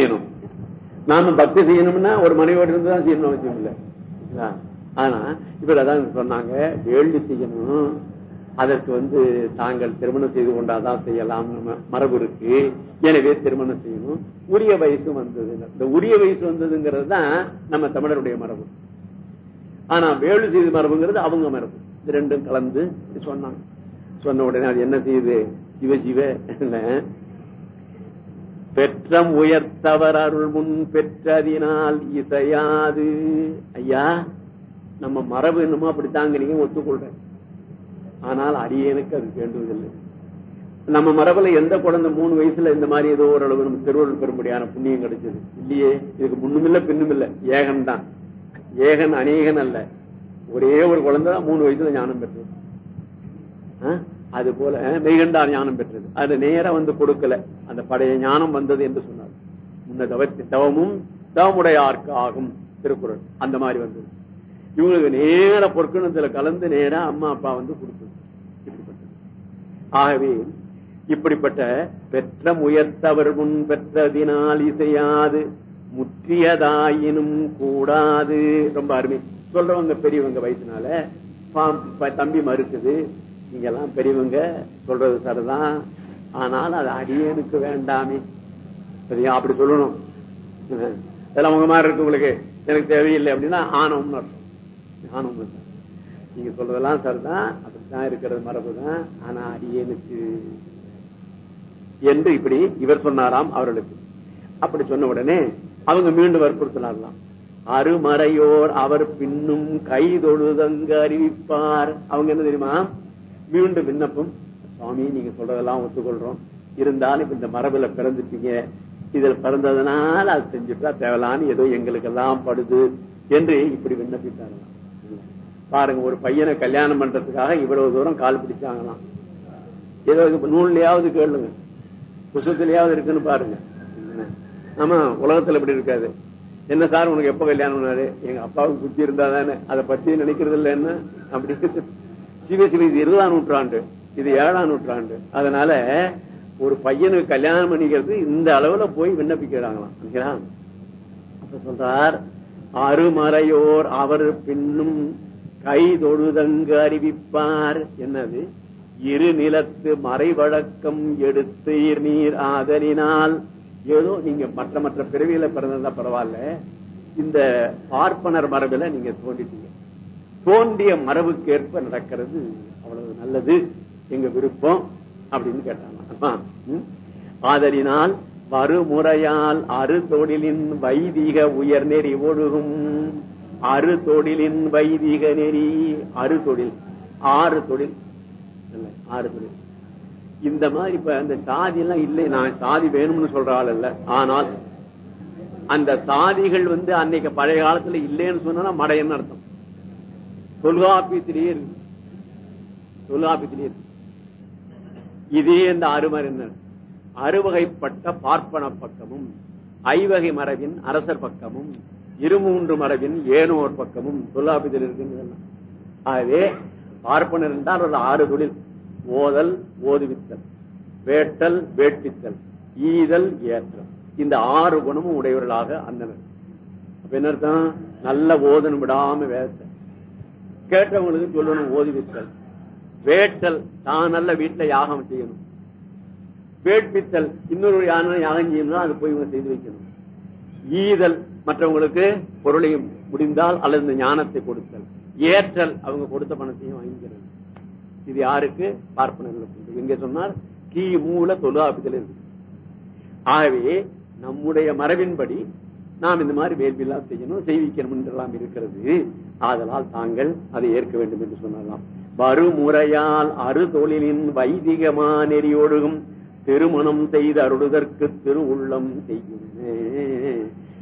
செய்யணும். நாம பக்தி செய்யணும்னா ஒரு மனைவியோடு இருந்து தான் செய்யணும் அவசியம் இல்லை. ஆனா இப்ப அதான் சொன்னாங்க வேள்வி செய்யணும். அதற்கு வந்து தாங்கள் திருமணம் செய்து கொண்டாதான் செய்யலாம். மரபு இருக்கு. எனவே திருமணம் செய்யணும். உரிய வயசு வந்தது. இந்த உரிய வயசு வந்ததுங்கிறது தான் நம்ம தமிழருடைய மரபு. ஆனா வேலு செய்து மரபுங்கிறது அவங்க மரபு. இது ரெண்டும் கலந்து சொன்னாங்க. சொன்ன உடனே அது என்ன செய்யுது? சிவ சிவ பெற்றம் உயர்த்தவர் அருள் முன் பெற்றதினால் இசையாது. ஐயா நம்ம மரபு என்னமோ அப்படித்தாங்க நீங்க ஒத்துக்கொள்றேன். ஆனால் அடியனுக்கு அது வேண்டுவதில்லை. நம்ம மரபுல எந்த குழந்தை மூணு வயசுல இந்த மாதிரி ஏதோ ஓரளவு நம்ம திருவள்ளுவர் பெரும்படியான புண்ணியம் கிடைச்சது. இல்லையே இதுக்கு முன்னும் இல்ல பின்னும் இல்ல ஏகன் தான். ஏகன் அநேகன் அல்ல. ஒரே ஒரு குழந்தை தான் மூணு வயசுல ஞானம் பெற்றது. அது போல மெய்கண்டார் ஞானம் பெற்றது. அது நேரம் வந்து கொடுக்கல. அந்த பழைய ஞானம் வந்தது என்று சொன்னார். முன்ன தவத்தி தவமும் தவமுடையார்க்கு ஆகும் திருக்குறள். அந்த மாதிரி வந்தது. இவங்களுக்கு நேர பொற்கணத்துல கலந்து நேரா அம்மா அப்பா வந்து கொடுத்தது. ஆகவே இப்படிப்பட்ட பெற்ற முயர்த்தவர் முன் பெற்றதினால் இசையாது முற்றியதாயினும் கூடாது. ரொம்ப அருமை. சொல்றவங்க பெரியவங்க வயசுனால பாம்- தம்பி மறுக்குது. நீங்க எல்லாம் பெரியவங்க சொல்றது சரிதான். ஆனால் அது அடியனுக்கு வேண்டாமே. சரியா அப்படி சொல்லணும். இதெல்லாம் உங்க மாதிரி இருக்கு உங்களுக்கு. எனக்கு தேவையில்லை அப்படின்னா ஆணவம்னு ஆணவம் நீங்க சொல்றதெல்லாம் சரிதான். அப்படித்தான் இருக்கிறது மரபுதான். ஆனா அடியனுக்கு என்று இப்படி இவர் சொன்னாராம் அவர்களுக்கு. அப்படி சொன்ன உடனே அவங்க மீண்டும் வற்புறுத்தினார்லாம் அருமறையோர் அவர் பின்னும் கை தொழுதங்க அறிவிப்பார். அவங்க என்ன தெரியுமா? மீண்டும் விண்ணப்பம். சுவாமி நீங்க சொல்றதெல்லாம் ஒத்துக்கொள்றோம். இருந்தாலும் இப்ப இந்த மரபுல பிறந்துட்டீங்க. இதுல பிறந்ததுனால அது செஞ்சுட்டா தேவலான்னு ஏதோ எங்களுக்கெல்லாம் படுது என்று இப்படி விண்ணப்பித்தாங்களாம் பாருங்க ஒரு பையனை கல்யாணம் பண்றதுக்காக இவ்வளவு தூரம் கால் பிடிச்சாங்களாம். ஏதோ நூல்லையாவது கேளுங்க. புத்தகத்திலேயாவது இருக்குன்னு பாருங்க. ஆமா உலகத்துல இப்படி இருக்காது. என்ன சார் உனக்கு எப்ப கல்யாணம் பண்ணாரு எங்க அப்பாவுக்கு புத்தி இருந்தா தானே? அதை பத்தி நினைக்கிறது இல்ல என்ன? அப்படி. சிவசிவ இது இருபதாம் நூற்றாண்டு. இது ஏழாம் நூற்றாண்டு. அதனால ஒரு பையனுக்கு கல்யாணம் பண்ணிக்கிறது இந்த அளவுல போய் விண்ணப்பிக்கிறாங்களாம். அப்ப சொல்றார் அருமறையோர் அவர் பின்னும் கை தொழுதங்கு அறிவிப்பார். என்னது? இரு நிலத்து மறைவழக்கம் எடுத்து நீர் ஆதலினால். ஏதோ நீங்க மற்ற மற்ற பிறவியில பிறந்திருந்தா பரவாயில்ல. இந்த பார்ப்பனர் மரபில நீங்க தோண்டிட்டீங்க தோண்டிய மரபுக்கேற்ப நடக்கிறது. அவ்வளவு நல்லது. எங்க விருப்பம். அப்படின்னு கேட்டாங்க ஆதலினால் மறுமுறையால் அறு தொழிலின் வைதிக உயர் நெறி ஒழுகும். அறு தொழிலின் வைதிக நெறி அறு தொழில் ஆறு தொழில் ஆறு தொழில் இந்த மாதிரி இப்ப அந்த சாதி எல்லாம் இல்லை. நான் சாதி வேணும்னு சொல்ற ஆள் அல்ல. ஆனால் அந்த சாதிகள் வந்து அன்னைக்கு பழைய காலத்துல இல்லைன்னு சொன்னா மடையன்னு அர்த்தம்? தொல்காப்பியத்திலேயே இருக்கு. தொல்காப்பியத்திலேயே இருக்கு. இதே இந்த அருமறிஞர் அறுவகைப்பட்ட பார்ப்பன பக்கமும் ஐவகை மரபின் அரசர் பக்கமும் இருமூன்று மரபின் ஏனோர் பக்கமும் தொல்லாபிதில் இருக்குன்னு ஆகவே பார்ப்பனர் என்றால் ஒரு ஆறு தொழில். ஓதல் ஓதுவித்தல் வேட்டல் வேட்பித்தல் ஈதல் ஏற்றல் இந்த ஆறு குணமும் உடையவர்களாக அந்தனர். அப்ப என்ன நல்ல ஓதன் விடாம வேத்த கேட்டவங்களுக்கு சொல்லணும் ஓதுவித்தல் வேட்டல் தான் நல்ல வீட்டுல யாகம் செய்யணும். வேட்பித்தல் இன்னொரு யானை யாகம் செய்யணும் அது போய் இவங்க செய்து வைக்கணும். ஈதல் மற்றவங்களுக்கு பொருளையும் முடிந்தால் அல்லது இந்த ஞானத்தை கொடுத்தல். ஏற்றல் அவங்க கொடுத்த பணத்தையும் வாங்கிக்கிறது. இது யாருக்கு? பார்ப்பனர்களுக்கு எங்க சொன்னார்? கீ மூல தொழுகாப்பித்தல் இருக்கு ஆகவே நம்முடைய மரபின்படி நாம் இந்த மாதிரி வேள்வியெல்லாம் செய்யணும் செய்விக்கணும் என்றெல்லாம் இருக்கிறது. ஆதலால் தாங்கள் அதை ஏற்க வேண்டும் என்று சொன்னலாம் வருமுறையால் அறு தொழிலின் வைதிகமா நெறியொழுகும் திருமணம் செய்து அருளுதற்கு திருவுள்ளம் செய்யும்.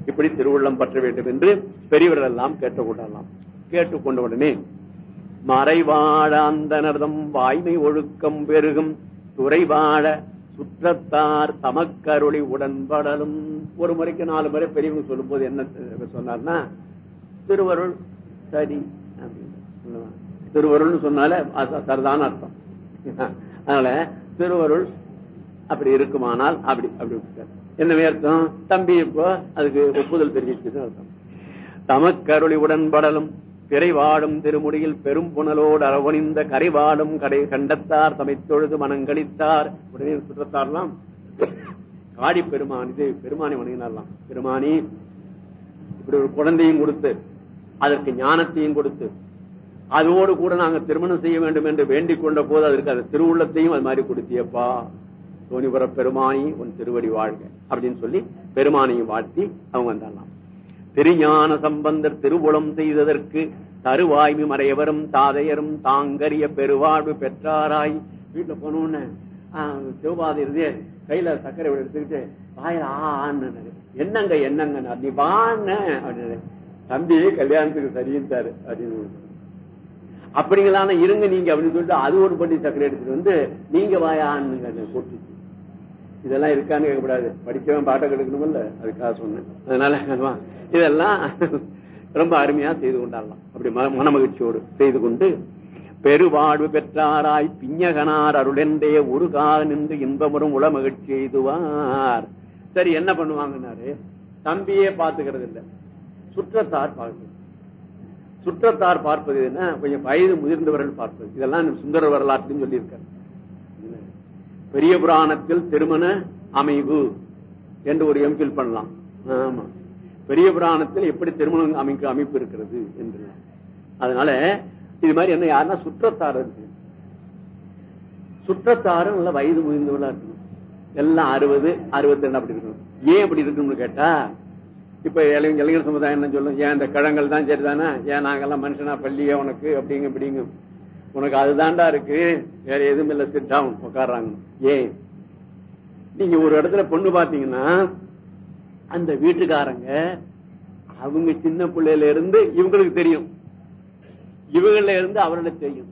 இப்படி திருவுள்ளம் பற்ற வேண்டும் என்று பெரியவர்கள் எல்லாம் கேட்டுக்கொள்ளலாம் கேட்டுக்கொண்ட உடனே மறைவாழ அந்தனர்தம் வாய்மை ஒழுக்கம் பெருகும் துறைவாழ சுற்றத்தார் தமக்கருளி உடன்படலும். ஒரு முறைக்கு நாலு முறை பெரியவங்க சொல்லும் போது என்ன சொன்னார்னா திருவருள் சரி அப்படின்னு சொல்லுவாங்க. திருவருள்னு சொன்னாலே சரிதான் அர்த்தம். அதனால திருவருள் அப்படி இருக்குமானால் அப்படி அப்படி என்னவே என்ன அர்த்தம்? தம்பி இப்போ அதுக்கு ஒப்புதல் தெரிவிச்சுன்னு அர்த்தம். தமக்கருளி உடன்படலும். பிறைவாடும் திருமுடியில் பெரும் புனலோடு அரவணிந்த கரைவாடும் கடை கண்டத்தார் தமை மனங்களித்தார். உடனே சுற்றத்தார்லாம் காடி பெருமான் இது பெருமானை வணங்கினார்லாம். பெருமானி இப்படி ஒரு குழந்தையும் கொடுத்து அதற்கு ஞானத்தையும் கொடுத்து அதோடு கூட நாங்க திருமணம் செய்ய வேண்டும் என்று வேண்டிக் கொண்ட போது அதற்கு அது திருவுள்ளத்தையும் அது மாதிரி கொடுத்தியப்பா. சோனிபுர பெருமானி உன் திருவடி வாழ்க. அப்படின்னு சொல்லி பெருமானையும் வாழ்த்தி அவங்க வந்தாங்களாம் திருஞான சம்பந்தர் திருவுளம் செய்ததற்கு தருவாய்மை மறையவரும் தாதையரும் தாங்கரிய பெருவாழ்வு பெற்றாராய். வீட்டுல போனோன்னு சிவபாதி இருந்து கையில சக்கரை எடுத்துக்கிட்டு வாயில ஆன்னு என்னங்க என்னங்க? நீ வான்னு அப்படின்னு தம்பி கல்யாணத்துக்கு சரியிட்டாரு அப்படின்னு. அப்படிங்களான இருங்க நீங்க அப்படின்னு சொல்லிட்டு அது ஒரு பட்டி சக்கரை எடுத்துட்டு வந்து நீங்க வாயான்னு கூட்டிச்சு இதெல்லாம் இருக்கான்னு கேட்கக்கூடாது. படிச்சவன் பாட்டை கெடுக்கணும்ல அதுக்காக சொன்னேன். அதனால இதெல்லாம் ரொம்ப அருமையா செய்து கொண்டாடலாம். அப்படி மன மகிழ்ச்சியோடு செய்து கொண்டு பெருவாழ்வு பெற்றாராய் பிஞ்சகனார் அருளென்றே ஒரு கால நின்று இன்பமரும் உள மகிழ்ச்சி எய்துவார். சரி என்ன பண்ணுவாங்கன்னாரு? தம்பியே பாத்துக்கிறது இல்ல சுற்றத்தார் பார்ப்பது சுற்றத்தார் பார்ப்பது என்ன? கொஞ்சம் வயது முதிர்ந்தவர்கள் பார்ப்பது. இதெல்லாம் சுந்தர வரலாற்றுன்னு சொல்லியிருக்காரு. பெரிய புராணத்தில் திருமண அமைவு என்று ஒரு எம்பில் பண்ணலாம். ஆமா. பெரிய புராணத்தில் எப்படி திருமணம் அமைக்க அமைப்பு இருக்கிறது என்று. அதனால இது மாதிரி என்ன யாருன்னா சுற்றத்தாரு இருக்கு. சுற்றத்தாரும் நல்ல வயது முதிர்ந்தவளா இருக்கணும். எல்லாம் அறுபது அறுபத்தி ரெண்டு அப்படி இருக்கணும். ஏன் அப்படி இருக்கணும்னு கேட்டா இப்ப இளைஞர் இளைஞர் சமுதாயம் என்ன சொல்லும்? ஏன் இந்த கிழங்கள் தான் சரிதானே? ஏன் நாங்கெல்லாம் மனுஷனா? பள்ளியே உனக்கு? அப்படிங்க இப்படிங்க. உனக்கு அதுதான்டா இருக்கு. வேற எதுவும் இல்ல சிட் டவுன் உட்காடுறாங்க ஏன்? நீங்க ஒரு இடத்துல பொண்ணு பாத்தீங்கன்னா அந்த வீட்டுக்காரங்க அவங்க சின்ன பிள்ளையில இருந்து இவங்களுக்கு தெரியும். இவங்கள இருந்து அவர்களுக்கு தெரியும்.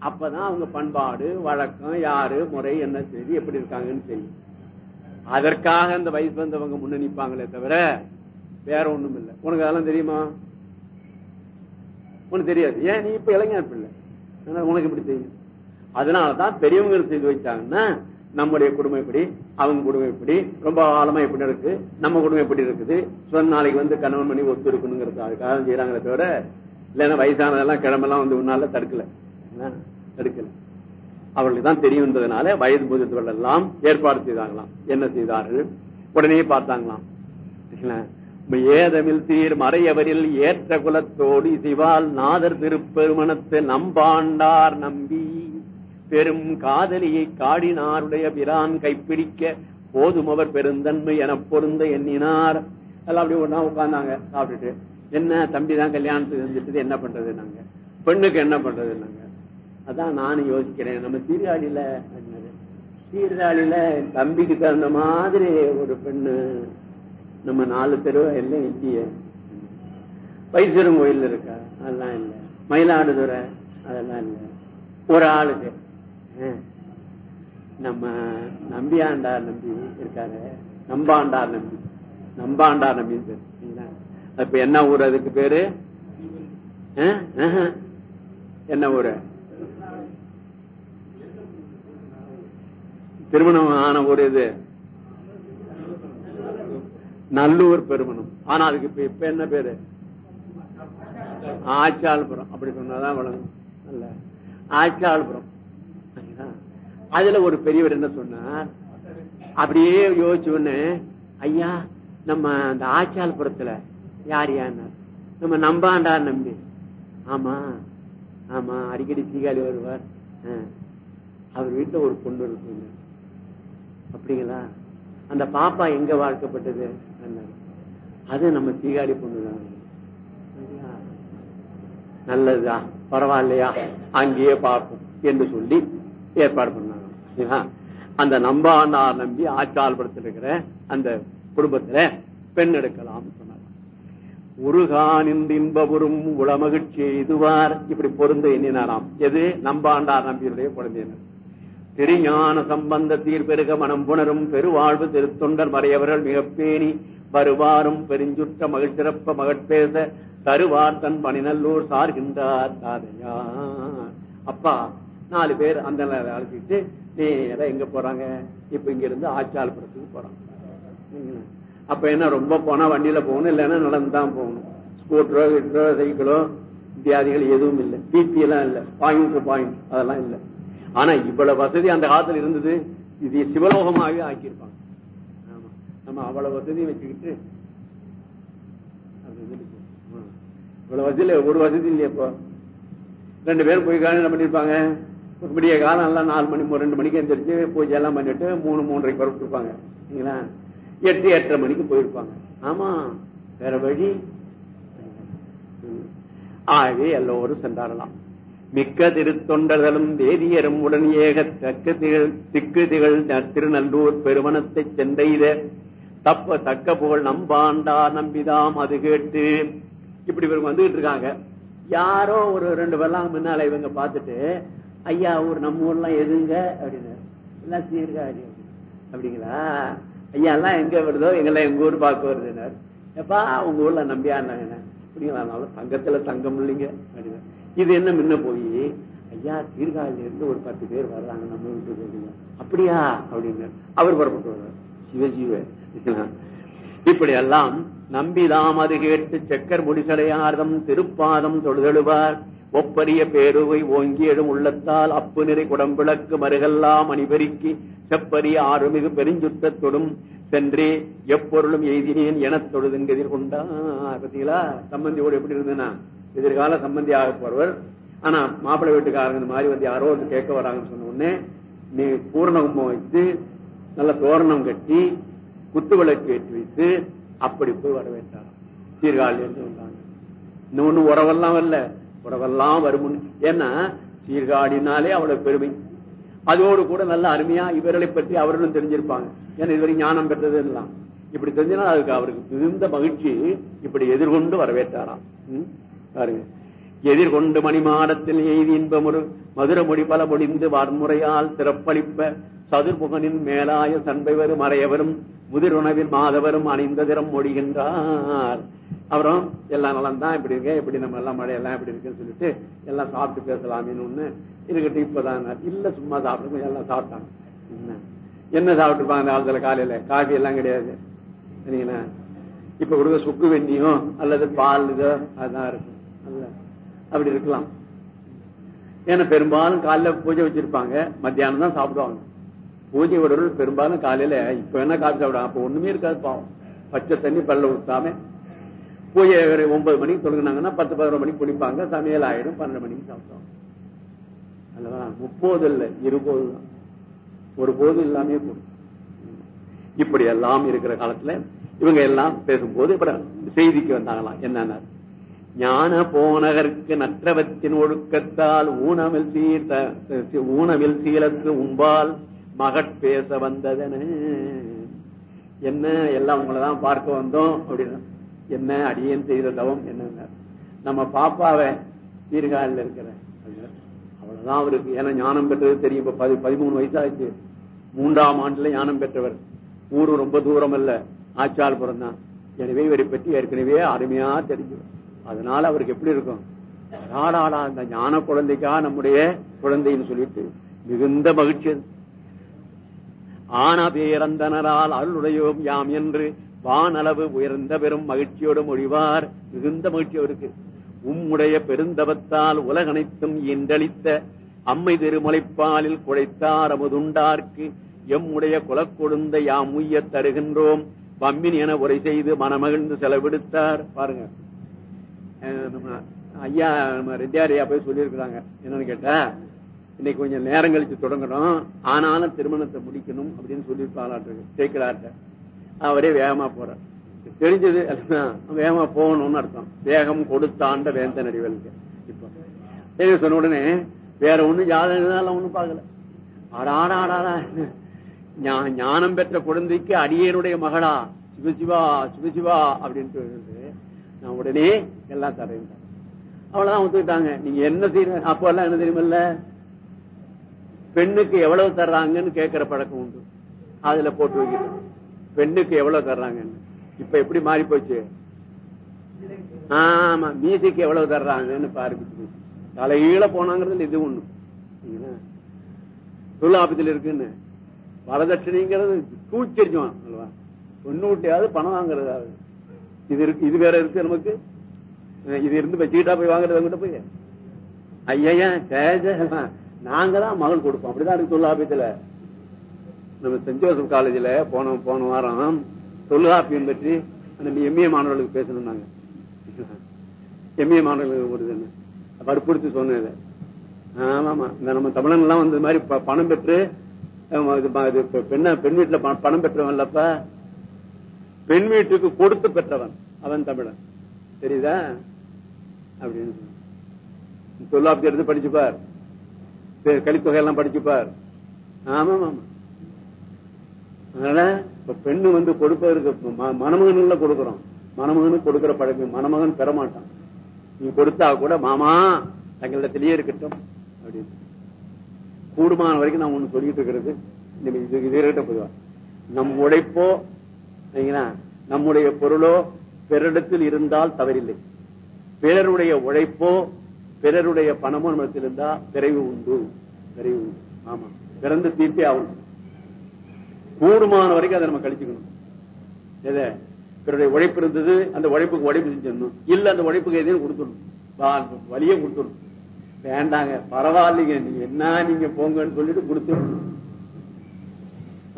அப்பதான் அவங்க பண்பாடு வழக்கம் யாரு முறை என்ன செய்தி எப்படி இருக்காங்கன்னு தெரியும். அதற்காக அந்த வயசு வந்தவங்க முன்ன நிப்பாங்களே தவிர வேற ஒண்ணும் இல்லை. உனக்கு அதெல்லாம் தெரியுமா? உனக்கு தெரியாது. ஏன் நீ இப்ப இளைஞர் பிள்ளை? உனக்கு இப்படி தெரியும்? அதனாலதான் பெரியவங்க செய்து வச்சாங்கன்னா நம்முடைய குடும்பம் எப்படி? அவங்க குடும்பம் எப்படி? ரொம்ப ஆழமா எப்படி இருக்கு நம்ம குடும்பம் எப்படி இருக்குது? சொன்ன நாளைக்கு வந்து கணவன் மணி ஒத்து இருக்கணுங்கிறது அதுக்காக செய்யறாங்களே தவிர இல்லைன்னா வயசானதெல்லாம் கிழமெல்லாம் வந்து உன்னால தடுக்கல. தடுக்கல. அவர்களுக்கு தான் தெரியுன்றதுனால வயது முதிர்ந்தவர்கள் எல்லாம் ஏற்பாடு செய்தாங்களாம். என்ன செய்தார்கள்? உடனே பார்த்தாங்களாம். ஏதமில் தீர் மறையவரில் ஏற்ற குலத்தோடு சிவால் நாதர் திருப்பெருமணத்து நம்பாண்டார் நம்பி. பெரும் காதலியை காடினாருடைய பிரான் கைப்பிடிக்க போதும் அவர் பெருந்தன்மை என பொருந்த எண்ணினார். எல்லாம் அப்படி ஒன்னா உட்கார்ந்தாங்க சாப்பிட்டுட்டு. என்ன தம்பி தான் கல்யாணத்துக்கு இருந்துட்டு என்ன பண்றது நாங்க பெண்ணுக்கு என்ன பண்றது நாங்க அதான் நானும் யோசிக்கிறேன் நம்ம சீர்காழியில சீர்காழியில தம்பிக்கு தகுந்த மாதிரி ஒரு பெண்ணு. நம்ம நாலு தெருவா எல்லாம் இந்திய வைசூரம் கோயில் இருக்கா? அதெல்லாம் இல்ல. மயிலாடுதுறை அதெல்லாம் இல்ல. ஒரு ஆளுக்கு. நம்ம நம்பியாண்டார் நம்பி இருக்காரு. நம்பாண்டார் நம்பி. நம்பாண்டார் நம்பி இப்ப என்ன ஊர் அதுக்கு பேரு? என்ன ஊரு? திருமணம் ஆன ஊர் இது நல்லூர் பெருமணம். ஆனா அதுக்கு இப்ப இப்ப என்ன பேரு? ஆச்சால்புரம். அப்படி சொன்னாதான் வழங்கும். அல்ல. அதுல ஒரு பெரியவர் என்ன சொன்னார் அப்படியே யோசிச்சு ஒண்ணு ஐயா நம்ம அந்த ஆச்சால்புரத்துல யார் யார் நம்ம நம்பாண்டா நம்பி. ஆமா ஆமா அடிக்கடி சீகாளி வருவார். அவர் வீட்டுல ஒரு பொண்ணு இருக்குங்க அப்படிங்களா? அந்த பாப்பா எங்க வாழ்க்கப்பட்டது? அது நம்ம சீகாழி பொண்ணுதான். நல்லதுதா பரவாயில்லையா? அங்கேயே பார்ப்போம் என்று சொல்லி ஏற்பாடு பண்ணாங்க. அந்த நம்பாண்டார் நம்பி ஆற்றால் படுத்திருக்கிற அந்த குடும்பத்துல பெண் எடுக்கலாம் சொன்னாங்க. உருகானின் இன்பபுரும் உளமகிழ்ச்சி எய்துவார். இப்படி பொருந்த எண்ணினாராம். எது? நம்பாண்டார் நம்பியுடைய குழந்தையினர் திருஞான சம்பந்த தீர்பெருக மனம் புணரும் பெருவாழ்வு திருத்தொண்டர் மறையவர்கள் மிகப்பேணி வருவாரும் பெருஞ்சுற்ற மகிழ்ச்சிறப்ப மகட்பேச தருவார் தன் பணிநல்லூர் சார்கின்றார். தாதையார் அப்பா நாலு பேர் அந்த அழைச்சிட்டு நேர எங்க போறாங்க? இப்ப இங்க இருந்து ஆச்சால்புரத்துக்கு போறாங்க. அப்ப என்ன ரொம்ப போனா வண்டியில போகணும் இல்லைன்னா நடந்துதான் போகணும். ஸ்கூட்டரோ கிட்டரோ சைக்கிளோ இத்தியாதிகள் எதுவும் இல்லை. பிபி எல்லாம் இல்ல. பாயிண்ட் டு பாயிண்ட் அதெல்லாம் இல்ல. ஆனா இவ்வளவு வசதி அந்த காலத்துல இருந்தது இது சிவலோகமாகவே ஆக்கியிருப்பாங்க. ஆமா. நம்ம அவ்வளவு வசதியும் வச்சுக்கிட்டு இவ்வளவு வசதி ஒரு வசதி இல்லையா இப்போ? ரெண்டு பேரும் போய் காரணம் என்ன பண்ணிருப்பாங்க விடிய காலம் எல்லாம் நாலு மணி மூ- ரெண்டு மணிக்கு எந்திரிச்சு பூஜை எல்லாம் பண்ணிட்டு மூணு மூன்றரைக்கு புறப்பட்டுருப்பாங்க இல்லைங்களா? எட்டு எட்டரை மணிக்கு போயிருப்பாங்க. ஆமா வேற வழி ஆகவே எல்லோரும் சென்றாரலாம் மிக்க திருத்தொண்டர்களும் தேதியரும் உடன் ஏக தக்க திகழ் திக்கு திகழ் திருநல்லூர் பெருமணத்தை சென்றெய்த தப்ப தக்க புகழ் நம்பாண்டா நம்பிதாம் அது கேட்டு. இப்படி இவங்க வந்துகிட்டு இருக்காங்க. யாரோ ஒரு ரெண்டு பேர்லாம் முன்னால இவங்க பார்த்துட்டு ஐயா ஊர் நம்ம ஊர்லாம் எதுங்க? அப்படின்னு எல்லாம் சீர்காழி அப்படிங்களா? ஐயா எல்லாம் எங்க வருதோ எங்கெல்லாம் எங்க ஊர் பார்க்க வருதுனாரு எப்பா உங்க ஊர்ல நம்பியா என்ன அப்படிங்களா தங்கத்துல தங்கம் இல்லைங்க. அப்படின்னு இது என்ன முன்ன போய்? ஐயா சீர்காழில இருந்து ஒரு பத்து பேர் வர்றாங்க நம்ம வீட்டுக்கு அப்படியா? அப்படின்னு அவர் புறப்பட்டு வர்றார் சிவஜீவ இப்படி எல்லாம் நம்பிதாம் அது கேட்டு செக்கர் முடிசடையார்தம் திருப்பாதம் தொழுதழுவார். ஒப்பரிய பேருவை ஓங்கி எழும் உள்ளத்தால் அப்பு நிறை குடம்பிளக்கு மருகெல்லாம் அணிபெருக்கி செப்பரிய ஆறுமிகு பெருஞ்சுத்தத்தொடும் சென்றே எப்பொருளும் எய்தினேன் எனத் தொழுதுங்க எதிர்கொண்டார் பார்த்தீங்களா? சம்பந்தியோடு எப்படி இருந்ததுன்னா எதிர்கால சம்பந்தி ஆக போறவர். ஆனா மாப்பிள்ளை வீட்டுக்காரங்க இந்த மாதிரி வந்து யாரோ வந்து கேட்க வராங்கன்னு சொன்ன உடனே நீ பூர்ண கும்பம் வைத்து நல்ல தோரணம் கட்டி குத்து விளக்கு ஏற்றி வைத்து அப்படி போய் வரவேற்றாராம். சீர்காழில இருந்து வந்தாங்க இன்னொன்னு உறவெல்லாம் இல்லை உறவெல்லாம் வரும் ஏன்னா சீர்காடினாலே அவ்வளவு பெருமை. அதோடு கூட நல்ல அருமையா இவர்களை பற்றி அவர்களும் தெரிஞ்சிருப்பாங்க. ஏன்னா இதுவரை ஞானம் பெற்றது எல்லாம் இப்படி தெரிஞ்சனா அதுக்கு அவருக்கு மிகுந்த மகிழ்ச்சி இப்படி எதிர்கொண்டு வரவேற்றாராம். பாருங்க. எதிர்கொண்டு மணிமாடத்தில் எய்தி இன்பமுறு மதுரமொழி பல பொழிந்து வன்முறையால் சிறப்பளிப்ப சதுர்முகனின் மேலாய சண்பைவரும் மறையவரும் முதிருணவில் மாதவரும் அணிந்த திறம் மொழிகின்றார். அப்புறம் எல்லாம் நலம் தான் இப்படி இருக்கு இப்படி நம்ம எல்லாம் மழையெல்லாம் இப்படி இருக்குன்னு சொல்லிட்டு எல்லாம் சாப்பிட்டு பேசலாமேன்னு ஒண்ணு இருக்கட்டும் இப்பதான் இல்ல சும்மா சாப்பிட்டு எல்லாம் சாப்பிட்டாங்க. என்ன? சாப்பிட்டுருப்பாங்க அந்த காலத்துல காலையில? காஃபி எல்லாம் கிடையாது. சரிங்களா? இப்ப கொடுக்க சுக்கு வெண்ணியோ அல்லது பால் இதோ அதுதான் இருக்கும் அல்ல. அப்படி இருக்கலாம். ஏன்னா பெரும்பாலும் காலைல பூஜை வச்சிருப்பாங்க. மத்தியானம் தான் சாப்பிடுவாங்க. பூஜை விடுறது பெரும்பாலும் காலையில இப்ப என்ன காப்பி சாப்பிடுவாங்க அப்ப ஒண்ணுமே இருக்காது பாவம். பச்சை தண்ணி பல்ல ஊத்தாம பூஜை ஒன்பது மணிக்கு தொடங்கினாங்கன்னா பத்து பதினொரு மணிக்கு குடிப்பாங்க சமையல் ஆயிடும் பன்னெண்டு மணிக்கு சாப்பிடுவாங்க. அல்லவா? முப்போது இல்ல இருபோது தான். ஒரு போது இல்லாமே போடும் இப்படி எல்லாம் இருக்கிற காலத்துல இவங்க எல்லாம் பேசும்போது இப்ப செய்திக்கு வந்தாங்களாம். என்னன்னா ஞான போனகருக்கு நற்றவத்தின் ஒழுக்கத்தால் ஊனமில் சீர்த்த ஊனமில் சீலத்து உம்பால் மகட்பேச வந்ததன. என்ன எல்லாம் உங்களதான் பார்க்க வந்தோம் அப்படின்னா என்ன அடியேன் செய்த தவம் என்ன நம்ம பாப்பாவை சீர்காழில் இருக்கிற அவ்வளவுதான் அவருக்கு. ஏன்னா ஞானம் பெற்றது தெரியும். இப்ப பதி- பதிமூணு வயசாச்சு மூன்றாம் ஆண்டுல ஞானம் பெற்றவர். ஊரு ரொம்ப தூரம் அல்ல ஆச்சால்புரம் தான் எனவே இவரை பற்றி ஏற்கனவே அருமையா தெரிஞ்சு அதனால அவருக்கு எப்படி இருக்கும்? ஆடாடா அந்த ஞான குழந்தைக்கா நம்முடைய குழந்தைன்னு சொல்லிட்டு மிகுந்த மகிழ்ச்சி அது. ஆன பேரந்தனரால் அருளுடையோம் யாம் என்று வானளவு உயர்ந்த பெரும் மகிழ்ச்சியோடு மொழிவார் மிகுந்த மகிழ்ச்சி அவருக்கு. உம்முடைய பெருந்தவத்தால் உலகனைத்தும் என்றளித்த அம்மை திருமலைப்பாலில் குழைத்தார் அமுதுண்டார்க்கு எம்முடைய குலக்கொழுந்த யாம் உய்ய தருகின்றோம். பம்மின் என உரை செய்து மனமகிழ்ந்து செலவிடுத்தார். பாருங்க. ஐயா நம்ம ரெட்டியார் ஐயா போய் சொல்லியிருக்கிறாங்க. என்னன்னு கேட்டா இன்னைக்கு கொஞ்சம் நேரம் கழிச்சு தொடங்கணும். ஆனாலும் திருமணத்தை முடிக்கணும் அப்படின்னு சொல்லியிருப்பாளாட்டு சேர்க்கிறார்ட்ட அவரே வேகமா போறார். தெரிஞ்சது வேகமா போகணும்னு அர்த்தம். வேகம் கொடுத்தாண்ட வேந்த நடிவலுக்கு இப்ப சரி சொன்ன உடனே வேற ஒண்ணும் ஜாதகம் ஒண்ணும் பார்க்கல. ஆடாடா ஆடாடா ஞானம் பெற்ற குழந்தைக்கு அடியனுடைய மகளா. சிவசிவா சிவசிவா அப்படின்ட்டு நான் உடனே எல்லாம் தரேன். அவ்வளவுதான் ஒத்துக்கிட்டாங்க நீங்க என்ன செய்ய அப்போ எல்லாம் என்ன தெரியுமில்ல? பெண்ணுக்கு எவ்வளவு தர்றாங்கன்னு கேட்கிற பழக்கம் உண்டு. அதுல போட்டு வைக்கிறோம் பெண்ணுக்கு எவ்வளவு தர்றாங்கன்னு. இப்ப எப்படி மாறி போச்சு? ஆமா மீசைக்கு எவ்வளவு தர்றாங்கன்னு பாருங்க தலைகீழ போனாங்கிறதுல இது ஒண்ணு. தொழிலாபத்தில் இருக்குன்னு. வரதட்சணைங்கிறது தூச்சரிச்சோம் அல்லவா பொண்ணு விட்டியாவது பணம் வாங்குறதாவது இது இருக்கு இது வேற இருக்கு நமக்கு? இது இருந்து வச்சுக்கிட்டா போய் வாங்குறது கிட்ட போய்? ஐயா நாங்க தான் மகள் கொடுப்போம். அப்படிதான் இருக்கு தொல்லாபியத்துல நம்ம சென்ட் ஜோசப் காலேஜ்ல போன போன வாரம் தொல்காப்பியம் பற்றி அந்த எம்ஏ மாணவர்களுக்கு பேசணும் நாங்க. எம்ஏ மாணவர்களுக்கு போடுதுன்னு வற்புறுத்தி சொன்னது ஆமாமா. இந்த நம்ம தமிழன் எல்லாம் வந்து மாதிரி பணம் பெற்று பெண்ண பெண் வீட்டுல ப- பணம் பெற்றவன் இல்லப்ப. பெண் வீட்டுக்கு கொடுத்து பெற்றவன். அவன் தமிழன். தெரியுதா? அப்படின்னு தொல்லாப்தி எடுத்து படிச்சுப்பார். பெ- எல்லாம் படிச்சுப்பார். ஆமா ஆமா அதனால இப்ப பெண்ணு வந்து கொடுப்பதற்கு ம- மணமகன்ல கொடுக்கிறோம். மணமகனுக்கு கொடுக்கிற பழக்கம் மணமகன் பெற மாட்டான் நீ கொடுத்தா கூட மாமா தங்களிடத்திலேயே இருக்கட்டும். அப்படின்னு. கூடுமான வரைக்கும் நான் ஒண்ணு சொல்லிட்டு இருக்கிறது. இது இது இருக்கட்டும் பொதுவா? நம் உழைப்போ சரிங்களா, நம்முடைய பொருளோ பிறரிடத்தில் இருந்தால் தவறில்லை. பிறருடைய உழைப்போ பிறருடைய பணமோ நம்மிடத்தில் இருந்தா விரைவு உண்டு. விரைவு உண்டு. ஆமா. பிறந்து தீர்த்தே ஆகணும். கூடுமான வரைக்கும் அதை நம்ம கழிச்சுக்கணும். எதை? பிறருடைய உழைப்பு இருந்தது அந்த உழைப்புக்கு உழைப்பு செஞ்சிடணும். இல்ல அந்த உழைப்புக்கு எதையும் கொடுத்துடணும். வழியே கொடுத்துடணும். வேண்டாங்க. பரவாயில்லைங்க. நீங்க என்ன நீங்க போங்கன்னு சொல்லிட்டு கொடுத்துடணும்.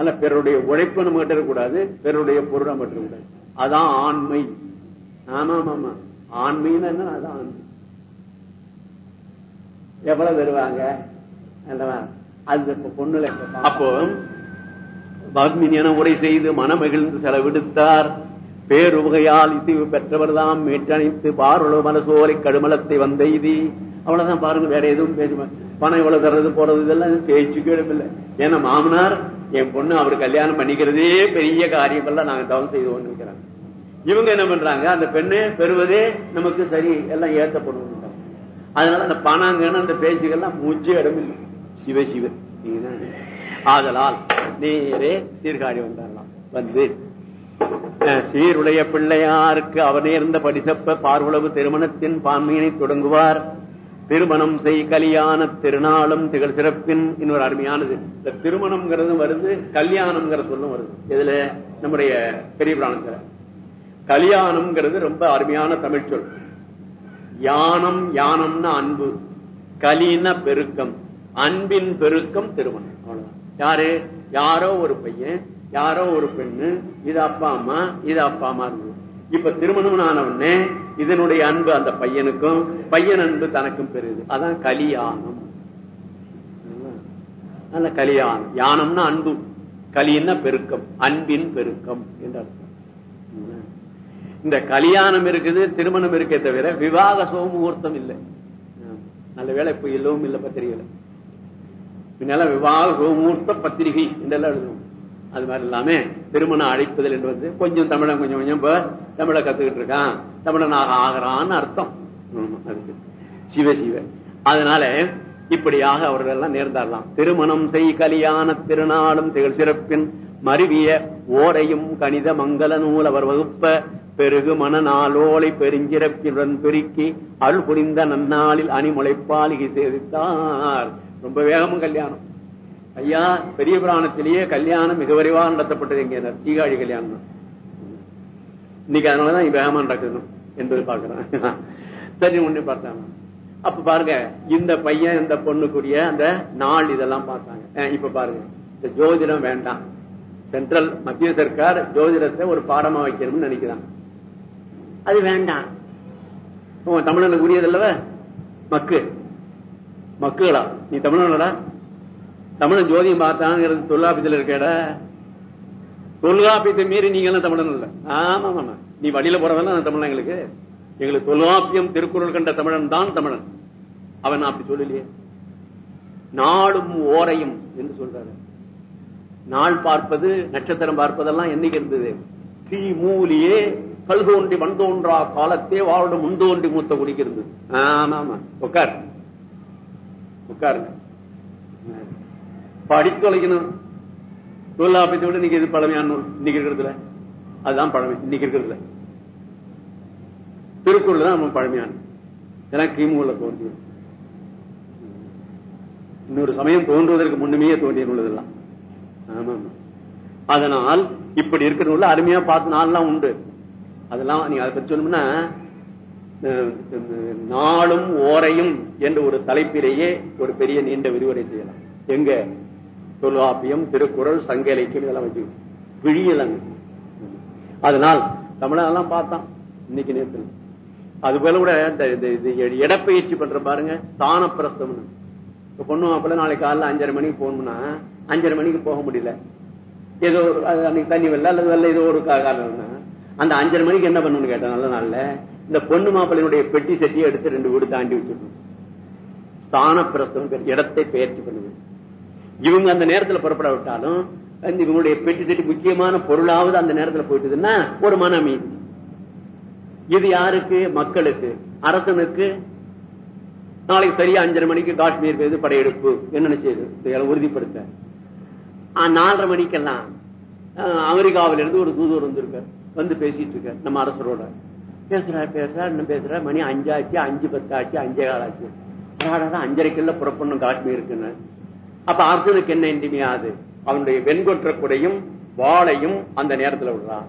அல்ல பிறருடைய உழைப்பு நம்ம கிட்ட இருக்கக்கூடாது பிறருடைய பொருள் நம்ம கிட்ட இருக்கக்கூடாது. அதான் ஆண்மை. ஆமா ஆமா ஆண்மைன்னு என்ன? அதான் ஆண்மை. எவ்வளவு தருவாங்க அது பொண்ணுல அப்போ பத்மினியான உரை செய்து மனமகிழ்ந்து செலவிடுத்தார். பேருவகையால் இசைவு பெற்றவர் தாம் மீட்டணித்து பார்வளவு மனசோலை கடுமலத்தை வந்தெய்தி. அவ்வளவுதான் பாருங்க வேற எதுவும் பேசுமா? பணம் இவ்வளவு தர்றது போறது இதெல்லாம் பேச்சுக்கே இடமில்லை. ஏன்னா மாமனார் என் பொண்ணு அவர் கல்யாணம் பண்ணிக்கிறதே பெரிய காரியம் எல்லாம் நாங்க தவம் செய்து நிற்கிறாங்க இவங்க என்ன பண்றாங்க அந்த பெண்ணை பெறுவதே நமக்கு சரி எல்லாம் ஏற்றப்படுவோம் அதனால அந்த பணங்கன்னு அந்த பேச்சுக்கெல்லாம் மூச்சே இடமில்லை. சிவ சிவ ஆதலால் நேரே சீர்காழி வந்தாரலாம் வந்து சீருடைய பிள்ளையாருக்கு அவர் நேர்ந்த படிசப்ப பார்வளவு திருமணத்தின் பான்மையினை தொடங்குவார். திருமணம் செய் கல்யாண திருநாளும் திகழ் சிறப்பின் இன்னொரு அருமையானது. இந்த திருமணம்ங்கிறதும் வருது கல்யாணம்ங்கிற சொல்லும் வருது. இதுல நம்முடைய பெரிய பிராணத்துல. கல்யாணம்ங்கிறது ரொம்ப அருமையான தமிழ் சொல். யானம் யானம்னா அன்பு. கலின பெருக்கம். அன்பின் பெருக்கம் திருமணம். அவ்வளவுதான். யாரு? யாரோ ஒரு பையன் யாரோ ஒரு பெண்ணு இது அப்பா அம்மா இது அப்பா அம்மா இருந்தது இப்ப திருமணம் ஆன உடனே இதனுடைய அன்பு அந்த பையனுக்கும் பையன் அன்பு தனக்கும் பெறுது அதான் கலியானம் அந்த கலியானம் யானம்னா அன்பு. கலின்னா பெருக்கம். அன்பின் பெருக்கம் என்று அர்த்தம். இந்த கல்யாணம் இருக்குது திருமணம் இருக்கே தவிர விவாக சோமுகூர்த்தம் இல்லை. நல்ல வேலை இப்ப எல்லவும் இல்ல பத்திரிகையில முன்னால விவாக சோமுகூர்த்த பத்திரிகை என்றெல்லாம் எழுதுவோம். அது மாதிரி எல்லாமே திருமணம் அழைப்பதில் என்று வந்து கொஞ்சம் தமிழன் கொஞ்சம் கொஞ்சம் இப்ப தமிழை கத்துக்கிட்டு இருக்கான். தமிழனாக ஆகிறான்னு அர்த்தம். ஆமா, சிவ சிவ. அதனால இப்படியாக அவர்கள் எல்லாம் நேர்ந்தாரலாம். திருமணம் செய் கலியான திருநாளும் திகழ் சிறப்பின் மருவிய ஓரையும் கணித மங்கள நூல் அவர் வகுப்ப பெருகு மன நாளோலை பெருஞ்சிறப்பினுடன் பெருக்கி அருள் புரிந்த நன்னாளில் அணிமுளைப்பாலிகை சேவித்தார். ரொம்ப வேகமும் கல்யாணம். ஐயா பெரிய புராணத்திலேயே கல்யாணம் மிக விரைவாக நடத்தப்பட்டது எங்க சீகாழி கல்யாணம். இன்னைக்கு அதனாலதான் வேகமா நடக்கணும் என்பது பாக்குறேன் சரி ஒண்ணு பார்த்தாங்க அப்ப பாருங்க இந்த பையன் இந்த பொண்ணுக்குரிய அந்த நாள் இதெல்லாம் பார்த்தாங்க. இப்ப பாருங்க. இந்த ஜோதிடம் வேண்டாம். சென்ட்ரல் மத்திய சர்க்கார் ஜோதிடத்தை ஒரு பாடமா வைக்கணும்னு நினைக்கிறாங்க அது வேண்டாம். தமிழனுக்கு உரியதல்லவ மக்கு. மக்குகளா? நீ தமிழனடா தமிழன் ஜோதியம் பார்த்தாங்கிறது தொல்லாபியத்தில் இருக்கட. தொல்காப்பியத்தை மீறி நீங்க எல்லாம் தமிழன் இல்ல ஆமா ஆமா நீ வழியில போறவெல்லாம் தமிழன் எங்களுக்கு. எங்களுக்கு தொல்காப்பியம் திருக்குறள் கண்ட தமிழன் தான் தமிழன். அவன் அப்படி சொல்லலையே. நாளும் ஓரையும் என்று சொல்றாரு. நாள் பார்ப்பது நட்சத்திரம் பார்ப்பதெல்லாம் என்னைக்கு இருந்தது? தீ மூலியே கல் தோன்றி மண் தோன்றா காலத்தே வாழோட முன் தோன்றி மூத்த குடிக்கிறது ஆமா ஆமா உட்கார். உட்காருங்க. படிச்சு தொலைக்கணும் தொழிலாபத்தை விட நீங்க இது பழமையான நூல். இன்னைக்கு இருக்கிறதுல. அதுதான் பழமை. இன்னைக்கு இருக்கிறதுல. திருக்குறள் தான் நம்ம பழமையான இதெல்லாம் கிமுல தோன்றியது. இன்னொரு சமயம் தோன்றுவதற்கு முன்னுமே தோன்றிய நூல் இதெல்லாம். ஆமா ஆமா. அதனால் இப்படி இருக்கிற நூல்ல அருமையா பார்த்து நாள்லாம் உண்டு. அதெல்லாம் நீங்க அதை பத்தி சொன்னோம்னா அஹ், நாளும் ஓரையும் என்ற ஒரு தலைப்பிலேயே ஒரு பெரிய நீண்ட விரிவுரை செய்யலாம். எங்க? தொல்காப்பியம் திருக்குறள் சங்க இலக்கியம் இதெல்லாம் வச்சு விழியலங்க அதனால் தமிழெல்லாம் பார்த்தான் இன்னைக்கு நேரத்தில் அது போல கூட இந்த இது பண்ற பாருங்க தானப்பிரஸ்தம் இப்ப பொண்ணு மாப்பிள்ள நாளைக்கு காலைல அஞ்சரை மணிக்கு போகணும்னா அஞ்சரை மணிக்கு போக முடியல. ஏதோ அன்னைக்கு தண்ணி வரல அல்லது வரல ஏதோ ஒரு காரணம்னா அந்த அஞ்சரை மணிக்கு என்ன பண்ணணும்னு கேட்டேன் நல்ல நாள்ல இந்த பொண்ணு மாப்பிள்ளையுடைய பெட்டி செட்டியை எடுத்து ரெண்டு வீடு தாண்டி வச்சிருக்கணும் ஸ்தானப்பிரஸ்தம் பேர். இடத்தை பயிற்சி பண்ணுவேன் இவங்க அந்த நேரத்துல புறப்பட விட்டாலும் இவங்களுடைய பெட்டி செட்டி முக்கியமான பொருளாவது அந்த நேரத்துல போயிட்டுதுன்னா ஒரு மன அமைதி. இது யாருக்கு? மக்களுக்கு. அரசனுக்கு. நாளைக்கு சரியா அஞ்சரை மணிக்கு காஷ்மீர் மீது படையெடுப்பு. என்ன செய்யுது இதை உறுதிப்படுத்த. நாலரை மணிக்கெல்லாம் அமெரிக்காவிலிருந்து அமெரிக்காவில இருந்து ஒரு தூதுவர் வந்திருக்கார். வந்து பேசிட்டு இருக்க நம்ம அரசரோட. பேசுறா பேசுறா இன்னும் பேசுறா மணி அஞ்சாச்சு அஞ்சு பத்தாச்சு அஞ்சே காலாச்சு. அஞ்சரைக்குள்ள புறப்படணும் காஷ்மீருக்குன்னு. அப்ப அரசனுக்கு என்ன இன்றிமையாது அவனுடைய வெண்கொற்ற குடையும் வாழையும் அந்த நேரத்துல விடுறான்.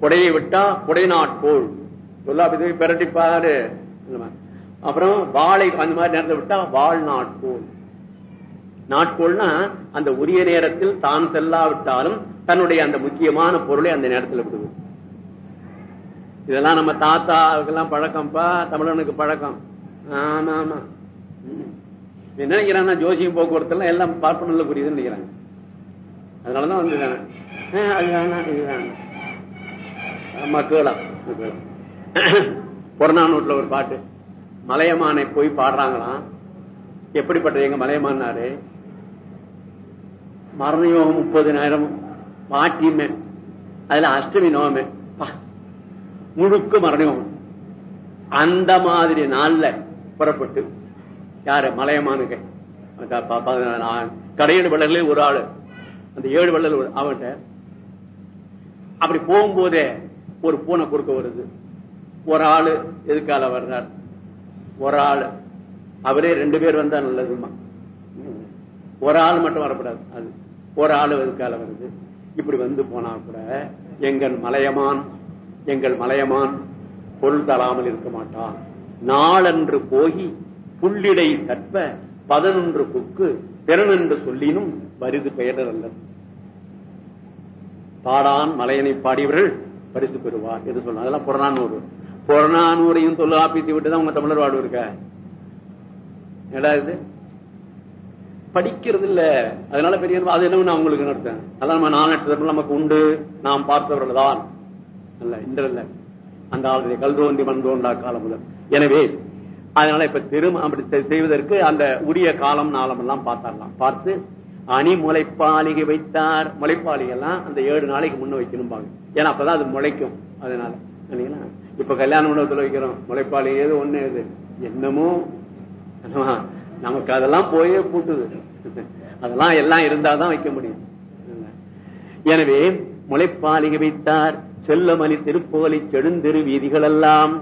குடையை விட்டா குடை நாட்போல் சொல்லாபதி பிரட்டிப்பாரு அப்புறம் வாழை அந்த மாதிரி நேரத்தை விட்டா வாழ் நாட்கோள் நாட்கோள்னா அந்த உரிய நேரத்தில் தான் செல்லாவிட்டாலும் தன்னுடைய அந்த முக்கியமான பொருளை அந்த நேரத்தில் விடுவோம் இதெல்லாம் நம்ம தாத்தாவுக்கெல்லாம் பழக்கம்ப்பா தமிழனுக்கு பழக்கம். ஆமா ஆமா நினைக்கிறான் ஜோசியம் போக்குவரத்து எல்லாம் எல்லாம் பார்ப்பனல்ல புரியுதுன்னு நினைக்கிறாங்க. அதனாலதான் வந்து அது வேணாம் இது வேணாம். புறநானூட்ல ஒரு பாட்டு. மலையமானை போய் பாடுறாங்களாம். எப்படிப்பட்ட எங்க மலையமானாரு மரணயோகம் முப்பது நேரம் பாட்டியுமே அதுல அஷ்டமி நோமே பா, முழுக்க மரணயோகம் அந்த மாதிரி நாள்ல புறப்பட்டு யாரு? மலையமானுங்க கடையேழு வள்ளலே ஒரு ஆளு. அந்த ஏழு வள்ளல் ஒரு- அவன்கிட்ட அப்படி போகும்போதே ஒரு பூனை குறுக்க வருது. ஒரு ஆளு எதுக்கால வர்றார்? ஒரு ஆளு. அவரே ரெண்டு பேர் வந்தா நல்லதுமா ஒரு ஆள் மட்டும் வரக்கூடாது அது ஒரு ஆளு எதுக்கால வருது? இப்படி வந்து போனா கூட எங்கள் மலையமான் எங்கள் மலையமான் பொருள் தராமல் இருக்க மாட்டான். நாளன்று போகி புள்ளிடை தற்ப பதினொன்று புக்கு திறனென்று சொல்லினும் வருது பெயர் அல்ல. பாடான் மலையனை பாடியவர்கள் பரிசு பெறுவார் என்று சொன்னார். அதெல்லாம் புறநானூறு. புறநானூரையும் தொல்லாப்பித்து விட்டுதான் உங்க தமிழர் வாடு இருக்க இது? படிக்கிறது இல்ல அதனால பெரிய அது என்ன நான் உங்களுக்கு நடத்தேன் அதான் நம்ம நடத்தவர்கள் நமக்கு உண்டு. நாம் பார்த்தவர்கள் தான். அல்ல இன்றல்ல. அந்த ஆளுடைய கல்தோன்றி மண்தோண்டா காலம் முதல். எனவே அதனால இப்ப திரும்ப அப்படி செய்- செய்வதற்கு அந்த உரிய காலம் நாளம் எல்லாம் பார்த்தாரலாம் பார்த்து அணி முளைப்பாலிகை வைத்தார். முளைப்பாலிகை அந்த ஏழு நாளைக்கு முன்ன வைக்கணும்பாங்க. ஏன்னா அப்பதான் அது முளைக்கும். அதனால இல்லைங்களா? இப்ப கல்யாண மண்டபத்துல வைக்கிறோம். முளைப்பாளி ஏது ஒண்ணு எது என்னமோ நமக்கு அதெல்லாம் போயே பூட்டுது. அதெல்லாம் எல்லாம் இருந்தாதான் வைக்க முடியும். எனவே முளைப்பாலிகை வைத்தார். செல்லமணி திருப்போலி செழுந்திரு வீதிகள் எல்லாம்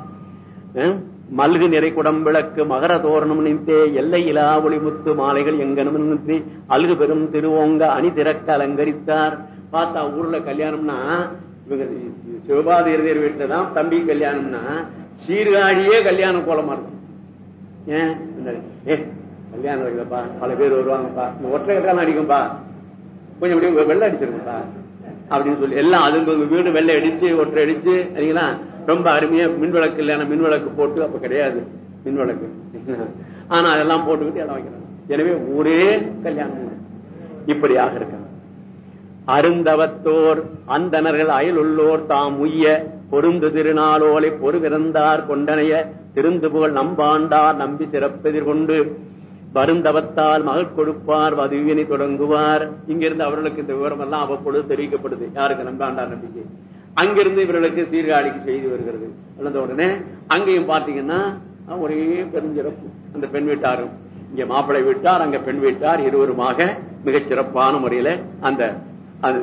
அஹ், மல்கு நிறை குடம் விளக்கு மகர தோரணம் நின்றே எல்லையிலா ஒளிமுத்து மாலைகள் எங்கனும் நின்று அல்கு பெரும் திருவோங்க அணி திறக்க அலங்கரித்தார். பார்த்தா ஊர்ல கல்யாணம்னா இவங்க சிவபாதியர் வீட்டுல தான் தம்பி கல்யாணம்னா சீர்காழியே கல்யாணம் கோலமா இருக்கும். ஏன்? ஏ கல்யாணம் வைக்கப்பா பல பேர் வருவாங்கப்பா. ஒற்றை கல்யாணம் அடிக்கும்பா. கொஞ்சம் அப்படியே வெள்ளை அடிச்சிருக்கும்பா அப்படின்னு சொல்லி. எல்லாம் அது உங்க வீடு வெள்ளை அடிச்சு ஒற்றை அடிச்சு சரிங்களா? ரொம்ப அருமையா மின் விளக்கு இல்லைன்னா மின் விளக்கு போட்டு அப்ப கிடையாது. மின் விளக்கு ஆனா அதெல்லாம் போட்டுக்கிட்டு இடம் வைக்கிறாங்க. எனவே ஒரே கல்யாணம். இப்படியாக இருக்காங்க. அருந்தவத்தோர் அந்தனர்கள் அயல் உள்ளோர் தாம் உய்ய பொருந்து திருநாளோலை பொறுவிறந்தார் கொண்டனைய திருந்து புகழ் நம்பாண்டார் நம்பி சிறப்பெதிர்கொண்டு வருந்தவத்தால் மகள் கொடுப்பார் வதுவினை தொடங்குவார். இங்கிருந்து அவர்களுக்கு இந்த விவரம் எல்லாம் அவ்வப்பொழுது தெரிவிக்கப்படுது. யாருக்கு? நம்பாண்டார் நம்பிக்கை. அங்கிருந்து இவர்களுக்கு சீர்காழிக்கு செய்து வருகிறது. வளர்ந்த உடனே அங்கேயும் பாத்தீங்கன்னா ஒரே பெருஞ்சிறப்பு. அந்த பெண் வீட்டாரும். இங்க மாப்பிள்ளை வீட்டார் அங்க பெண் வீட்டார் இருவருமாக மிகச் சிறப்பான முறையில அந்த அது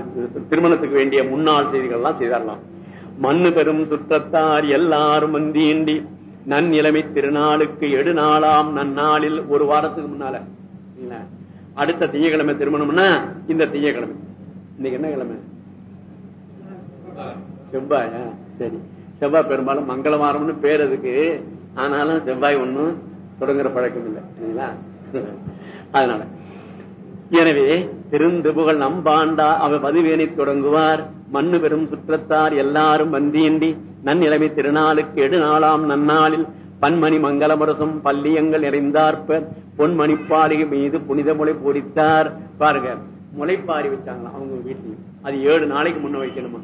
திருமணத்துக்கு வேண்டிய முன்னாள் செய்திகள் எல்லாம் செய்தாரலாம் மண்ணு பெரும் சுற்றத்தார் எல்லாரும் வந்தீண்டி நன்னிலைமை திருநாளுக்கு எடு நாளாம் நன்னாளில் ஒரு வாரத்துக்கு முன்னால. அடுத்த திங்கக்கிழமை திருமணம்னா இந்த திங்கக்கிழமை. இன்னைக்கு என்ன கிழமை? செவ்வாயா? சரி. செவ்வாய் பெரும்பாலும் மங்களவாரம்னு பேர் அதுக்கு ஆனாலும் செவ்வாய் ஒண்ணும் தொடங்குற பழக்கம் இல்லை. சரிங்களா? அதனால. எனவே திருந்து புகழ் நம்பாண்டா அவர் பதிவேனை தொடங்குவார். மண்ணு பெரும் சுற்றத்தார் எல்லாரும் வந்தியண்டி நன்னிலைமை திருநாளுக்கு எடு நாளாம் நன்னாளில். பன்மணி மங்களமரசும் பள்ளியங்கள் நிறைந்தார்ப்ப. பொன்மணி பாலிகை மீது புனித முளை பொடித்தார் பாருங்க முளைப்பாரி வச்சாங்களாம் அவங்க வீட்லயும் அது ஏழு நாளைக்கு முன்ன வைக்கணுமா?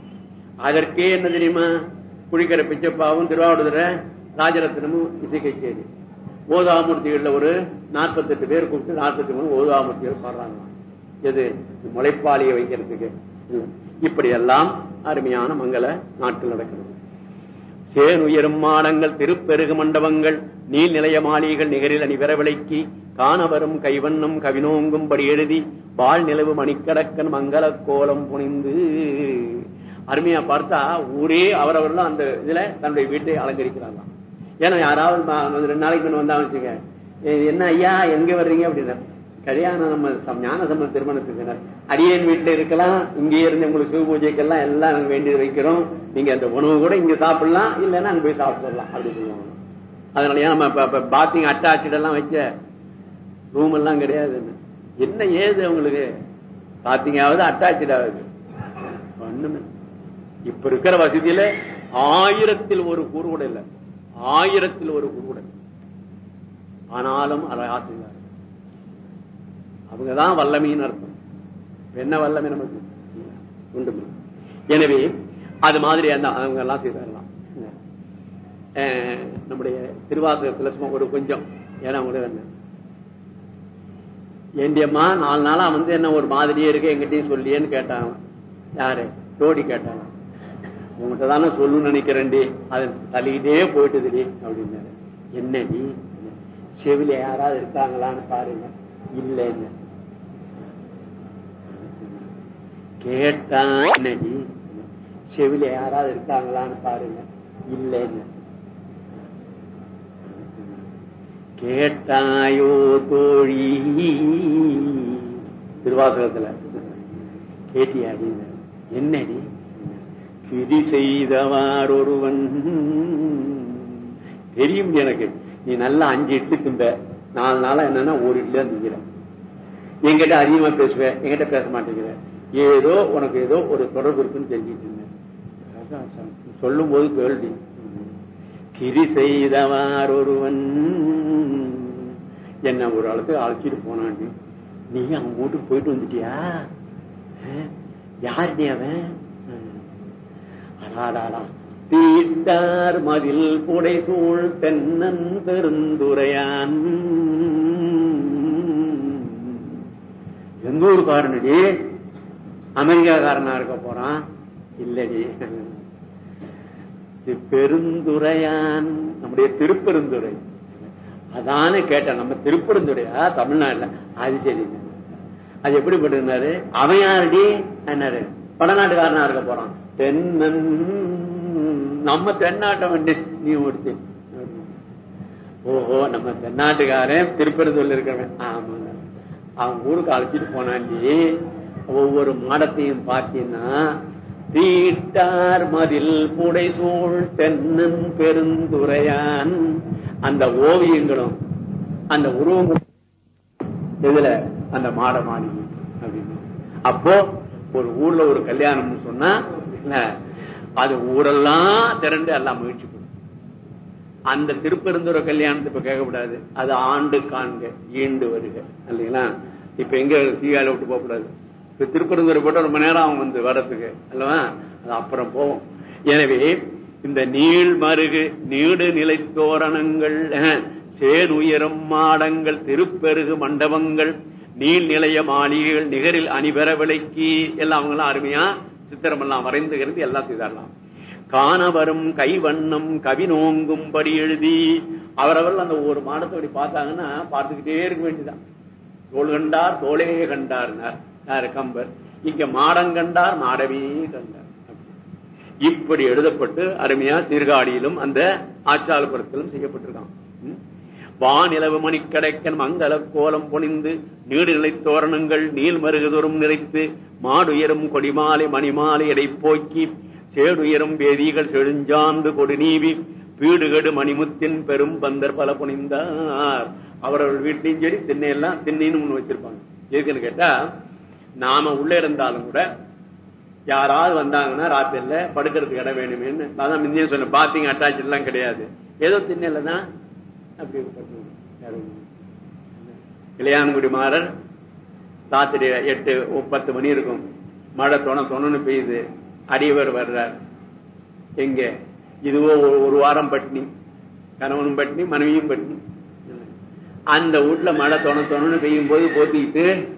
அதற்கே என்ன தெரியுமா? குழிக்கிற பிச்சப்பாவும் திருவாவூர் ராஜரத்னமும் இசை கச்சேரி ஓதாமூர்த்திகள்ல ஒரு நாற்பத்தெட்டு பேர் கூப்பிட்டு நாற்பத்தி மூணு ஓதாமூர்த்திகள் பாடுறாங்க எது? முளைப்பாளியை வைக்கிறதுக்கு. இப்படியெல்லாம் அருமையான மங்கள நாட்கள் நடக்கிறது. சேனுயரும் மாடங்கள் திருப்பெருகு மண்டபங்கள் நீர்நிலைய மாளிகைகள் நிகரில் அணி விரவிலைக்கு காணவரும் கைவண்ணம் கவினோங்கும்படி எழுதி வாழ் நிலவு மணிக்கடக்கன் மங்கள கோலம் புனிந்து. அருமையா பார்த்தா ஊரே அவரவர்களும் அந்த இதுல தன்னுடைய வீட்டை அலங்கரிக்கிறாங்களாம் ஏன்னா யாராவது ரெண்டு நாளைக்கு முன்ன வந்தா வச்சுக்க என்ன ஐயா எங்க வர்றீங்க? அப்படின்னா கல்யாணம் நம்ம சம்- ஞான சம்பந்த திருமணத்துக்கு அடியேன் வீட்டுல இருக்கலாம் இங்கே இருந்து உங்களுக்கு சிவ பூஜைக்கெல்லாம் எல்லாம் நாங்க வேண்டியது வைக்கிறோம். நீங்க அந்த உணவு கூட இங்க சாப்பிடலாம் இல்லைன்னா அங்க போய் சாப்பிடலாம் அப்படி சொல்லுவாங்க. அதனாலயே நம்ம பாத்திங் அட்டாச்சிட் எல்லாம் வச்ச ரூம் எல்லாம் கிடையாது. என்ன ஏது உங்களுக்கு? பாத்தீங்காவது அட்டாச்சிட் ஆகுது ஒண்ணுமே. இப்ப இருக்கிற வசதியில ஆயிரத்தில் ஒரு கூறு கூட இல்ல. ஆயிரத்தில் ஒரு கூறு கூட ஆனாலும் அதை ஆசிரியர் அவங்கதான் வல்லமைன்னு அர்த்தம். என்ன வல்லமை நமக்கு? உண்டு எனவே அது மாதிரி அந்த அவங்க எல்லாம் செய்தாரலாம் அஹ், நம்முடைய திருவாசகத்துல சும்மா ஒரு கொஞ்சம் ஏன்னா உங்களுக்கு என்ன ஏண்டியம்மா நாலு நாளா வந்து என்ன ஒரு மாதிரியே இருக்கு எங்கிட்டையும் சொல்லியேன்னு கேட்டாங்க யாரு? ஜோடி கேட்டாங்க உங்கள்கிட்ட தானே சொல்லணும்னு நினைக்கிறேன்டி. அது தள்ளிக்கிட்டே போயிட்டுதுடி அப்படின்னாரு. என்னடி செவில யாராவது இருக்காங்களான்னு பாருங்க. இல்லைன்னு கேட்டான் என்னடி செவில யாராவது இருக்காங்களான்னு பாருங்க. இல்லைன்னு. கேட்டாயோ தோழி. திருவாசகத்துல. கேட்டியாடி. என்னடி? பிரி செய்தவார் ஒருவன். தெரியும் எனக்கு. நீ நல்லா அஞ்சு இட்டு திம்ப. நாலு நாளா என்னன்னா ஒரு இட்லி தான் திங்கிற என்கிட்ட அதிகமா பேசுவ. என்கிட்ட பேச மாட்டேங்கிற. ஏதோ உனக்கு ஏதோ ஒரு தொடர்பு இருக்குன்னு தெரிஞ்சிட்டு இருந்தேன். சொல்லும் போது கேள்வி. கிரி செய்தவார் ஒருவன். என்ன ஒரு ஆளுக்கு அழைச்சிட்டு போனாண்டி. நீ அவன் வீட்டுக்கு போயிட்டு வந்துட்டியா? அஹ், நீ அவன்? அடாடாடா. தீட்டார் மதில் புடை சூழ் தென்னன் பெருந்துரையான். எந்த ஊருக்காரனடி அமெரிக்காக்காரனா இருக்க போறான்? இல்லடி. இது பெருந்துரையான் நம்முடைய திருப்பெருந்துறை. அதானே கேட்டேன். நம்ம திருப்பெருந்துறையா? தமிழ்நாடுல அது சரி. அது எப்படி பட்டிருந்தாரு? அவன் யாரடி? என்னாரு? வடநாட்டுக்காரனா இருக்க போறான். தென்னன் நம்ம தென்னாட்டம் நீ ஒருத்தி ஓஹோ நம்ம தென்னாட்டுக்காரன் திருப்பெருந்தூர்ல இருக்கிறவன். ஆமாங்க. அவன் ஊருக்கு அழைச்சிட்டு போனாண்டி ஒவ்வொரு மாடத்தையும் பார்த்தீங்கன்னா தீட்டார் மதில் புடைசூழ் தென்னன் பெருந்துரையான். அந்த ஓவியங்களும் அந்த உருவங்களும் இதுல அந்த மாட மாளிகை அப்படின்னு. அப்போ ஒரு ஊர்ல ஒரு கல்யாணம்னு சொன்னா அது ஊரெல்லாம் திரண்டு எல்லாம் முயற்சி பண்ணும். அந்த திருப்பெருந்துற கல்யாணத்தை இப்ப கேட்கக்கூடாது. அது ஆண்டு காண்க ஈண்டு வருக இல்லைங்களா? இப்ப எங்க சீகால விட்டு போக கூடாது இப்ப திருப்பெருந்துறை போட்டா ரொம்ப நேரம் ஆகும் வந்து வர்றதுக்கு. அல்லவா? அது அப்புறம் போவோம். எனவே இந்த நீள் மருகு நீடு நிலை தோரணங்கள் அஹ், சேனுயரம் மாடங்கள் திருப்பெருகு மண்டபங்கள் நீள் நிலைய மாளிகைகள் நிகரில் அணிபெற விலைக்கு எல்லாம் அவங்க எல்லாம் அருமையா சித்திரம் எல்லாம் வரைந்துகிறது எல்லாம் செய்தாரலாம். காண வரும் கைவண்ணம் கவி நோங்கும்படி எழுதி அவரவர்கள் அந்த ஒரு மாடத்தை அப்படி பார்த்தாங்கன்னா பார்த்துக்கிட்டே இருக்க வேண்டியதான் தோல் கண்டார் தோலே கண்டார்னார். யாரு? கம்பர். இங்க மாடங்கண்டார் மாடவே கண்டார். இப்படி எழுதப்பட்டு அருமையா சீர்காழியிலும் அந்த ஆச்சாலபுரத்திலும் செய்யப்பட்டிருக்கான். வானிலவு வானிலவு மணிக்கடைக்கன் மங்கள கோலம் பொனிந்து நீடுநிலை தோரணங்கள் நீள் மருகதோறும் நிறைத்து மாடுயரும் கொடிமாலை மணிமாலை எடை போக்கி சேடுயரும் வேதிகள் செழுஞ்சாந்து கொடு நீவி வீடுகடு மணிமுத்தின் பெரும் பந்தர் பல புனிந்தார். அவரவர் வீட்டையும் சரி திண்ணையெல்லாம் திண்ணைன்னு ஒண்ணு வச்சிருப்பாங்க. எதுக்குன்னு கேட்டா நாம உள்ள இருந்தாலும் கூட யாராவது வந்தாங்கன்னா ராத்திரில படுக்கிறதுக்கு இடம் வேணுமேன்னு. அதான் முன்னே சொன்ன பாத்திங் அட்டாச் எல்லாம் கிடையாது. ஏதோ திண்ணையில தான் அப்படி இளையான்குடி மாறர் ராத்திரி எட்டு பத்து மணி இருக்கும். மழை தொண தொணன்னு பெய்யுது. அடியவர் வர்றார். எங்க? இதுவோ ஒரு- ஒரு வாரம் பட்டினி. கணவனும் பட்டினி மனைவியும் பட்டினி. அந்த வீட்டுல மழை தொண தொணன்னு பெய்யும் போது போத்திக்கிட்டு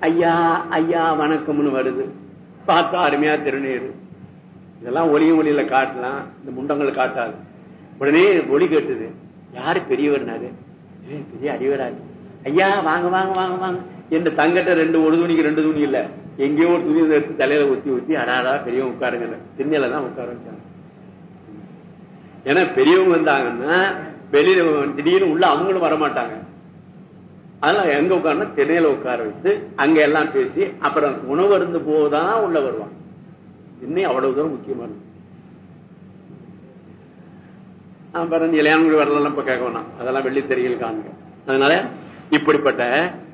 ஐயா ஐயா வணக்கம்னு வருது. பார்த்தா அருமையா திருநீர். இதெல்லாம் ஒளியும் ஒளியில காட்டலாம். இந்த முண்டங்கள் காட்டாது. உடனே ஒளி கேட்டுது. யாரு பெரியவர்னாரு பெரிய அறிவராரு ஐயா வாங்க வாங்க வாங்க வாங்க. என் தங்கட்ட ரெண்டு ஒரு துணிக்கு ரெண்டு துணி இல்ல. எங்கேயோ ஒரு துணி எடுத்து தலையில ஊத்தி ஊத்தி அடாடா பெரியவங்க உட்காருங்க திண்ணையில தான் உட்கார வச்சாங்க. ஏன்னா பெரியவங்க வந்தாங்கன்னா வெளியில திடீர்னு உள்ள அவங்களும் வரமாட்டாங்க. அதனால எங்க உட்கார்னா திணையில உட்கார வச்சு அங்க எல்லாம் பேசி அப்புறம் உணவு இருந்து போதான் உள்ள வருவாங்க இன்னும் அவ்வளவு தூரம் முக்கியமானது அப்புறம் இளையான்குடி வரலாம் இப்ப கேட்க வேணாம். அதெல்லாம் வெள்ளி தெரியல் காண்க. அதனால இப்படிப்பட்ட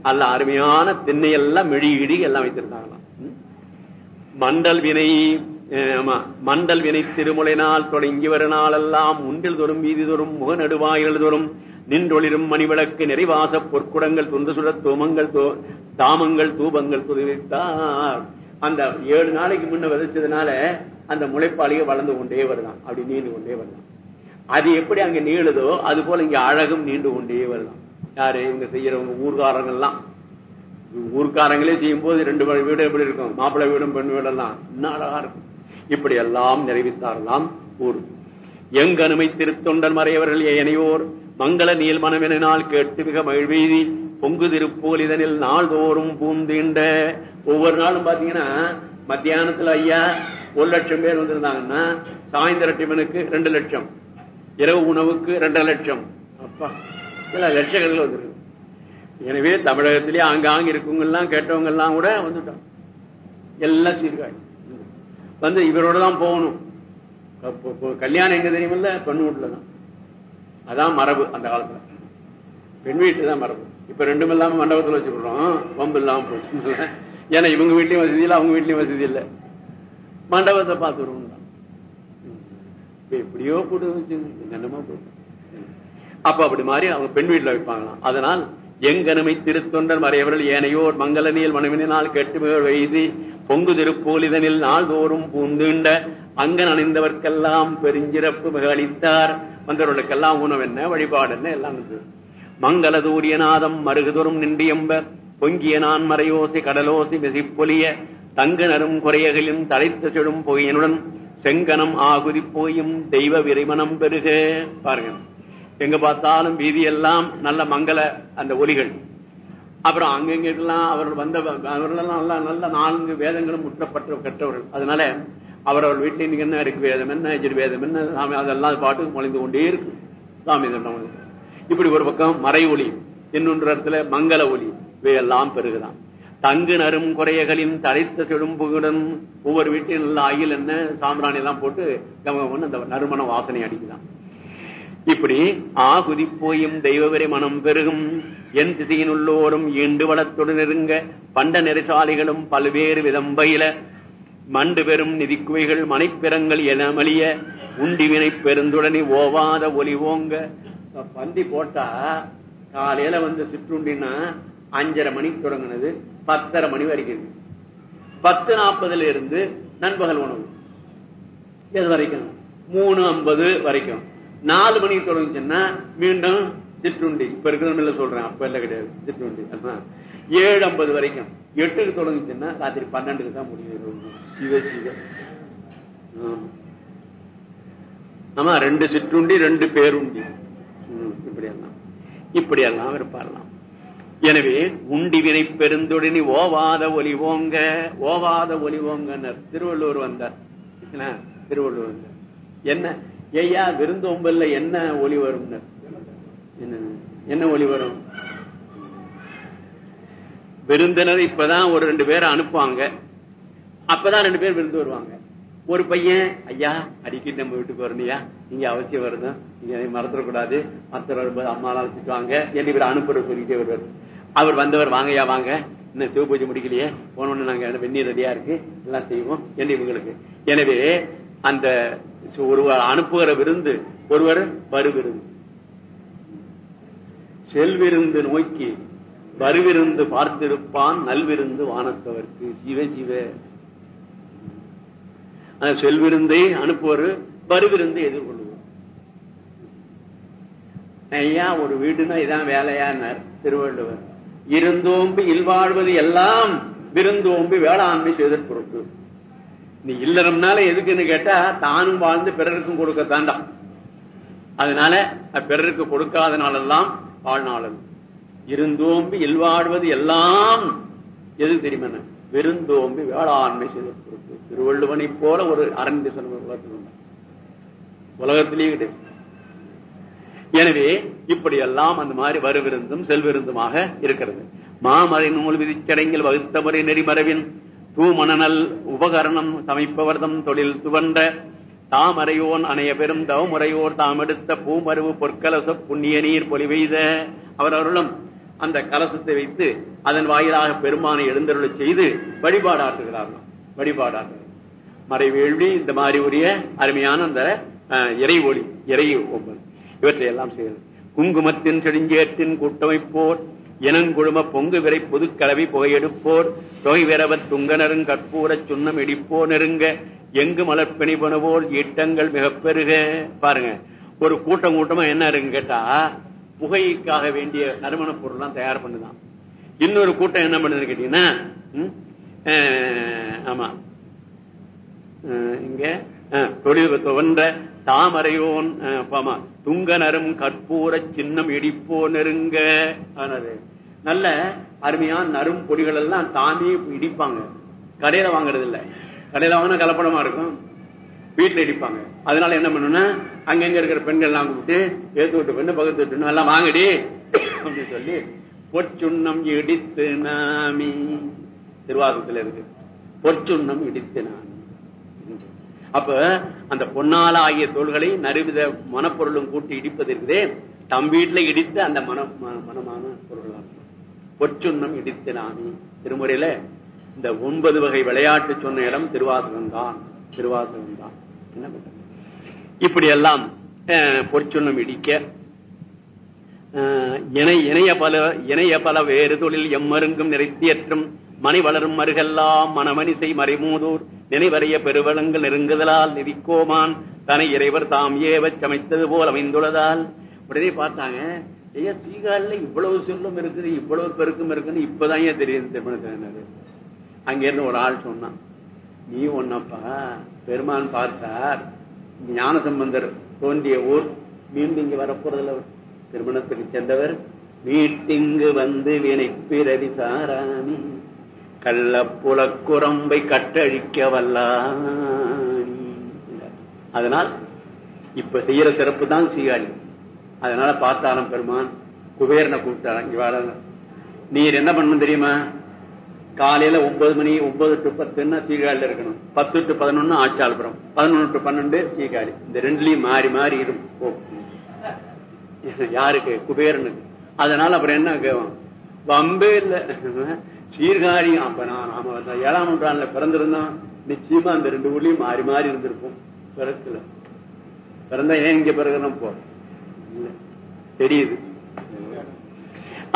அல்ல அருமையான திண்ணையெல்லாம் மெழுகிடி எல்லாம் வைத்திருந்தாங்களாம். மண்டல் வினை ஆமா மண்டல் வினை திருமுலை நாள் தொடங்கி வர நாளெல்லாம் முன்றில் தோறும் வீதி தோறும் முக நடுவாயில் தோறும் நின்றொளிரும் மணிவிளக்கு நிறைவாச பொற்குடங்கள் துண்டு சுட தோமங்கள் தூ- தாமங்கள் தூபங்கள் துதித்தார் அந்த ஏழு நாளைக்கு முன்ன விதைச்சதுனால அந்த முளைப்பாளியை வளர்ந்து கொண்டே வரலாம் அப்படி நீண்டு கொண்டே வரலாம் அது எப்படி அங்க நீளுதோ அது போல இங்க அழகும் நீண்டு கொண்டே வரலாம் யாரு? இவங்க செய்யறவங்க ஊர்காரங்கள்லாம். ஊர்க்காரங்களே செய்யும் போது ரெண்டு வீடு எப்படி இருக்கும்? மாப்பிள்ளை வீடும் பெண் வீடெல்லாம் இன்னும் அழகா இருக்கும். இப்படி எல்லாம் நிறைவித்தாரலாம் ஊர். எங்கனுமை திருத்தொண்டர் மறையவர்கள் ஏனையோர். மங்கள நீல் மனமெனால் கேட்டு மிக மகிழ்வெய்தி பொங்கு திருப்போல் இதனில் நாள்தோறும் பூந்தீண்ட. ஒவ்வொரு நாளும் பாத்தீங்கன்னா மத்தியானத்துல ஐயா ஒரு லட்சம் பேர் வந்திருந்தாங்கன்னா சாயந்தர டிபனுக்கு ரெண்டு லட்சம். இரவு உணவுக்கு ரெண்டரை லட்சம். அப்பா இல்ல லட்சக்கணக்கில் வந்துருக்கு. எனவே தமிழகத்திலே ஆங்காங்க இருக்கவங்க எல்லாம் கேட்டவங்க எல்லாம் கூட வந்துட்டோம். எல்லாம் சீர்காழி. வந்து இவரோட தான் போகணும். அப்போ- இப்போ கல்யாணம் எங்க தெரியுமில்ல? பெண்ணு வீட்டுல தான். அதான் மரபு அந்த காலத்துல. பெண் வீட்டு தான் மரபு. இப்ப ரெண்டும் இல்லாம மண்டபத்துல வச்சுக்கிறோம். வம்பு இல்லாம போச்சு ஏன்னா இவங்க வீட்லயும் வசதி இல்லை அவங்க வீட்லயும் வசதி இல்லை. மண்டபத்தை பார்த்து வருவோம் தான் எப்படியோ போட்டு வச்சு என்னென்னமோ போட்டு அப்ப அப்படி மாதிரி அவங்க பெண் வீட்டுல வைப்பாங்களாம். அதனால் எங்கனுமை திருத்தொண்டர் மறையவர்கள் ஏனையோர் மங்களனில் நீல் மனைவினால் கெட்டு வைதி பொங்கு திருப்போலிதனில் நாள்தோறும் பூந்துண்ட அங்கன் அணிந்தவர்க்கெல்லாம் பெருஞ்சிறப்பு மகளித்தார் வந்தவர்களுக்கெல்லாம் உணவு என்ன வழிபாடு என்ன எல்லாம் மங்கள தூரியநாதம் மருகுதொரும் நின்றியம்ப பொங்கிய நான் மறையோசி கடலோசி மெசிப்பொலிய தங்க நரும் குறையகளிலும் தலைத்து செடும் புகையனுடன் செங்கனம் ஆகுதி போயும் தெய்வ விரைமனம் பெருக பாருங்க. எங்க பார்த்தாலும் வீதியெல்லாம் நல்ல மங்கள அந்த ஒலிகள். அப்புறம் அங்கெங்கெல்லாம் அவர்கள் வந்த அவர்களெல்லாம் நல்ல நல்ல நான்கு வேதங்களும் முற்றப்பட்ட கற்றவர்கள். அதனால அவரவர் வீட்டில் இன்னைக்கு என்ன இருக்கு? வேதம் என்ன? எஜிர் வேதம் என்ன? சாமி அதெல்லாம் பாட்டு மொழிந்து கொண்டே இருக்கு. சாமி இப்படி ஒரு பக்கம் மறை ஒளி இன்னொன்று இடத்துல மங்கள ஒளி இவையெல்லாம் பெருகுதான். தங்கு நரும் குறையகளின் தழைத்த செழும்புகளுடன் ஒவ்வொரு வீட்டிலும் நல்ல அயில் என்ன? சாம்பிராணி எல்லாம் போட்டு அந்த நறுமண வாசனை அடிக்குதான். இப்படி ஆகுதி போயும் தெய்வவரை மனம் பெருகும். என் திசையினுள்ளோரும் ஈண்டு வளத்துடன் நெருங்க பண்ட நெரிசாலிகளும் பல்வேறு விதம் பயில. மண்டு பெறும் நிதிக்குவைகள் மனைப்பிறங்கள் என மலிய. உண்டிவினை பெருந்துடனே ஓவாத ஒலி ஓங்க. பந்தி போட்டா காலையில வந்து சிற்றுண்டின்னா அஞ்சரை மணிக்கு தொடங்கினது பத்தரை மணி வரைக்கும். பத்து நாற்பதுல இருந்து நண்பகல் உணவு. எது வரைக்கும்? மூணு ஐம்பது வரைக்கும். நாலு மணிக்கு தொடங்குச்சுன்னா மீண்டும் சிற்றுண்டி. இப்ப இருக்கிற சொல்றேன். அப்ப இல்ல கிடையாது. சிற்றுண்டி. ஏழு ஐம்பது வரைக்கும். எட்டுக்கு தொடங்குச்சுன்னா ராத்திரி பன்னெண்டுக்கு தான் முடியும். சிவ சிவ ஆமா. ரெண்டு சிற்றுண்டி ரெண்டு பேருண்டி. இப்படியெல்லாம். இப்படியெல்லாம் இருப்பாரலாம். எனவே உண்டி வினை பெருந்தொடனி ஓவாத ஒலி ஓங்க ஓவாத ஒலி ஓங்கன்னர் திருவள்ளுவர் வந்தார். என்ன? திருவள்ளுவர் வந்தார். என்ன? ஐயா விருந்தோம்பல்ல என்ன ஒளி வரும் என்ன என்ன ஒளி வரும்? விருந்தினர் இப்பதான் ஒரு ரெண்டு பேரை அனுப்புவாங்க. அப்பதான் ரெண்டு பேர் விருந்து வருவாங்க. ஒரு பையன் ஐயா அடிக்கடி நம்ம வீட்டுக்கு வரணுயா நீங்க அவசியம் வரணும் நீங்க மறந்துடக்கூடாது. மத்தவர் வரும்போது அம்மாலாம் திட்டுவாங்க. என்று இவர் அனுப்புற சொல்லிட்டே வருவார். அவர் வந்தவர் வாங்கயா வாங்க. இன்னும் சிவ பூஜை முடிக்கலையே. போனோன்னு நாங்க வெந்நீர் ரெடியா இருக்கு. எல்லாம் செய்வோம். என்று இவங்களுக்கு. எனவே அந்த ஒருவர் அனுப்புகிற விருந்து ஒருவர் வருவிருந்து. செல்விருந்து நோக்கி வருவிருந்து பார்த்திருப்பான் நல்விருந்து வானத்தவர்க்கு. சிவ சிவ. அந்த செல்விருந்தை அனுப்புவரு வருவிருந்து எதிர்கொள்ளுவார். ஐயா ஒரு வீடுனா இதான் வேலையானார் திருவள்ளுவர். இருந்தோம்பு இல்வாழ்வது எல்லாம் விருந்தோம்பு வேளாண்மை செய்தற் பொறுப்பு நீ இல்லறம்னால எதுக்குன்னு கேட்டா தானும் வாழ்ந்து பிறருக்கும் கொடுக்கத்தாண்டா. அதனால பிறருக்கு கொடுக்காதனாலெல்லாம் வாழ்நாளல். இருந்தோம்பி இல்வாழ்வது எல்லாம் எது தெரியுமா விருந்தோம்பி வேளாண்மை செய்து திருவள்ளுவனை போல ஒரு அரண்ய உலகத்தில். உலகத்திலேயே கிடையாது எனவே இப்படி எல்லாம் அந்த மாதிரி வருவிருந்தும் செல்விருந்துமாக இருக்கிறது. மாமலை நூல் விதிச்சடங்கில் வகுத்த முறை நெறிமரவின் தூமணனல் உபகரணம் சமைப்பவர்தம் தொழில் துவண்ட தாமரையோன் அணைய பெரும் தவமுறையோர் தாம் எடுத்த பூமருவு பொற்கலச புண்ணிய நீர் பொலிவெய்த அவர் அருளும் அந்த கலசத்தை வைத்து அதன் வாயிலாக பெருமானை எழுந்தருளை செய்து வழிபாடாற்றுகிறார்கள். வழிபாடாற்று மறைவேள்வி இந்த மாதிரி உரிய அருமையான அந்த இறை ஒளி இறை ஒவ்வொரு இவற்றை எல்லாம் செய்கிறது குங்குமத்தின் செடிஞ்சேற்றின் கூட்டமைப்போர் இனங்குழும பொங்கு விரை பொது கலவி புகையெடுப்போர் தொகை விரவத் துங்கனருங் கற்பூர சுண்ணம் இடிப்போ நெருங்க எங்கு மலர்பிணி போல் ஈட்டங்கள் மிக பெருக. பாருங்க ஒரு கூட்டம் கூட்டமா என்ன இருக்குன்னு கேட்டா புகைக்காக வேண்டிய நறுமண பொருள் எல்லாம் தயார் பண்ணுதான். இன்னொரு கூட்டம் என்ன பண்ணுதுன்னு கேட்டீங்கன்னா ஆமா இங்க தொழில் துவன்ற தாமரையோன் துங்கனரும் கற்பூர சின்னம் இடிப்போ நெருங்க. ஆனது நல்ல அருமையான நரும் பொடிகள் எல்லாம் தாமே இடிப்பாங்க. கடையில வாங்குறது இல்ல கடையில வாங்கினா கலப்படமா இருக்கும். வீட்டுல இடிப்பாங்க. அதனால என்ன பண்ணுன்னா அங்கங்க இருக்கிற பெண்கள் எல்லாம் கூப்பிட்டு ஏத்து விட்டு பெண்ணு பக்கத்து விட்டு எல்லாம் வாங்கடி. அப்படின்னு சொல்லி பொற்சுண்ணம் இடித்து நாமி. திருவாசத்துல இருக்கு. பொற்சுண்ணம் இடித்து நாமி. அப்ப அந்த பொன்னால ஆகிய தோள்களை நறுவித மனப்பொருளும் கூட்டி இடிப்பது இருக்குதே. தம் வீட்டுல இடித்து அந்த மன மனமான பொருளாக பொற்சுண்ணம் இடித்து திருமுறையில இந்த ஒன்பது வகை விளையாட்டு சொன்ன இடம் திருவாசகம் தான். திருவாசகம் தான். என்ன பண்ற இப்படி எல்லாம் பொற்சுண்ணம் இடிக்க இணைய பல இணைய பல வேறு தொழில் எம்மருங்கும் நிறைத்தியற்றும் மனை வளரும் மருகெல்லாம் மணமணிசை மறைமூதூர். நினைவறைய பெருவளங்கள் நெருங்குதலால் நிதிக்கோமான். தனை இறைவர் தாம் ஏவச் சமைத்தது போல் அமைந்துள்ளதால். உடனே பார்த்தாங்க ஐயா சீகாழில இவ்வளவு செல்லும் இருக்குது இவ்வளவு பெருக்கும் இருக்குன்னு இப்பதான் ஏன் தெரியுது திருமணத்தினர் அங்க இருந்து ஒரு ஆள் சொன்னான். நீ ஒன்னப்பா பெருமான் பார்த்தார் ஞானசம்பந்தர் தோன்றிய ஊர் மீண்டும் இங்க வரப்போறதுல திருமணத்துக்கு சென்றவர் வீட்டிங்கு வந்து வினை பிறவி சாராமி கள்ளப்புலக்குரம்பை கட்டழிக்க வல்லானி அதனால் இப்ப செய்யற சிறப்பு தான் சீகாழி அதனால பார்த்தாலும் பெருமான் குபேரனை கூப்பிட்டாராம் இவாள நீர் என்ன பண்ணணும் தெரியுமா? காலையில ஒன்பது மணி ஒன்பது டு பத்துன்னா சீகாழில இருக்கணும். பத்து டு பதினொன்னு ஆச்சால்புரம். பதினொன்னு டு பன்னெண்டு சீகாழி இந்த ரெண்டுலயும் மாறி மாறி இருக்கும் யாருக்கு? குபேரனுக்கு. அதனால அப்புறம் என்ன கேவம் வம்பே இல்ல. சீர்காழி. அப்ப நான் நாம ஏழாம் நூற்றாண்டுல பிறந்திருந்தோம். நிச்சயமா அந்த ரெண்டு ஊர்லயும் மாறி மாறி இருந்திருக்கும். பிறக்கல. பிறந்தா ஏன் இங்க பிறகு போறோம் தெரியுது.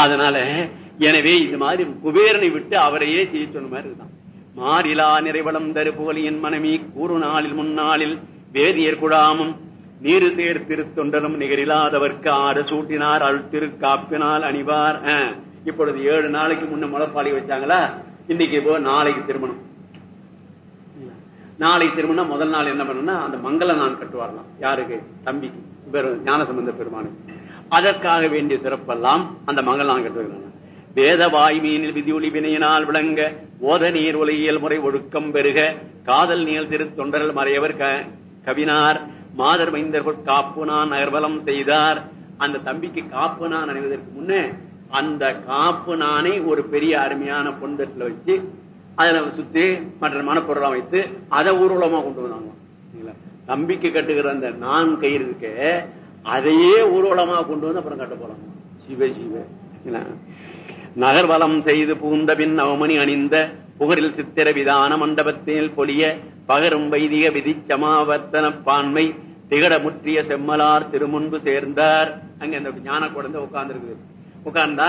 அதனால எனவே இந்த மாதிரி குபேரனை விட்டு அவரையே செய்ய சொன்ன மாதிரி இருக்கான். மாறிலா நிறைவளம் தரு புகழியின் மனைவி கூறு நாளில் முன்னாளில் வேதியர் குழாமும் நீரு தேர் திருத்தொண்டரும் நிகரில்லாதவர்க்கு ஆறு சூட்டினார் அழுத்திரு காப்பினால் அணிவார். இப்பொழுது ஏழு நாளைக்கு முன்ன முளப்பாளி வச்சாங்களா? இன்னைக்கு இப்போ நாளைக்கு திருமணம். நாளைக்கு திருமணம் முதல் நாள் என்ன பண்ணுன்னா அந்த மங்கள நான் கட்டுவாரலாம் யாருக்கு? தம்பிக்கு. ஞானசம்பந்த பெருமானுக்கு அதற்காக வேண்டிய சிறப்பெல்லாம் அந்த மங்கள நான் வேத வாய்மீனில் விதியொளி வினையினால் விளங்க ஓத நீர் உலகியல் முறை ஒழுக்கம் பெருக காதல் நீள் திரு தொண்டர்கள் மறையவர் கவினார் மாதர் மைந்தர்கள் காப்பு நான் நகர்வலம் செய்தார். அந்த தம்பிக்கு காப்பு நான் அணிவதற்கு முன்னே அந்த காப்பு நானை ஒரு பெரிய அருமையான பொந்தட்டுல வச்சு அதுல சுத்தி மற்ற மனப்பொருளாக வைத்து அதை ஊர்வலமா கொண்டு வந்தாங்க நம்பிக்கை கட்டுகிற அந்த நான் கயிறு இருக்க அதையே ஊர்வலமா கொண்டு வந்து அப்புறம் கட்ட போறாங்க சிவ சிவ. நகர்வலம் செய்து பூந்த பின் நவமணி அணிந்த புகரில் சித்திர விதான மண்டபத்தில் பொலிய பகரும் வைதிக விதிச்சமாவர்த்தன பான்மை திகட முற்றிய செம்மலார் திருமுன்பு சேர்ந்தார். அங்க அந்த ஞான குழந்தை உட்கார்ந்து உட்கார்ந்தா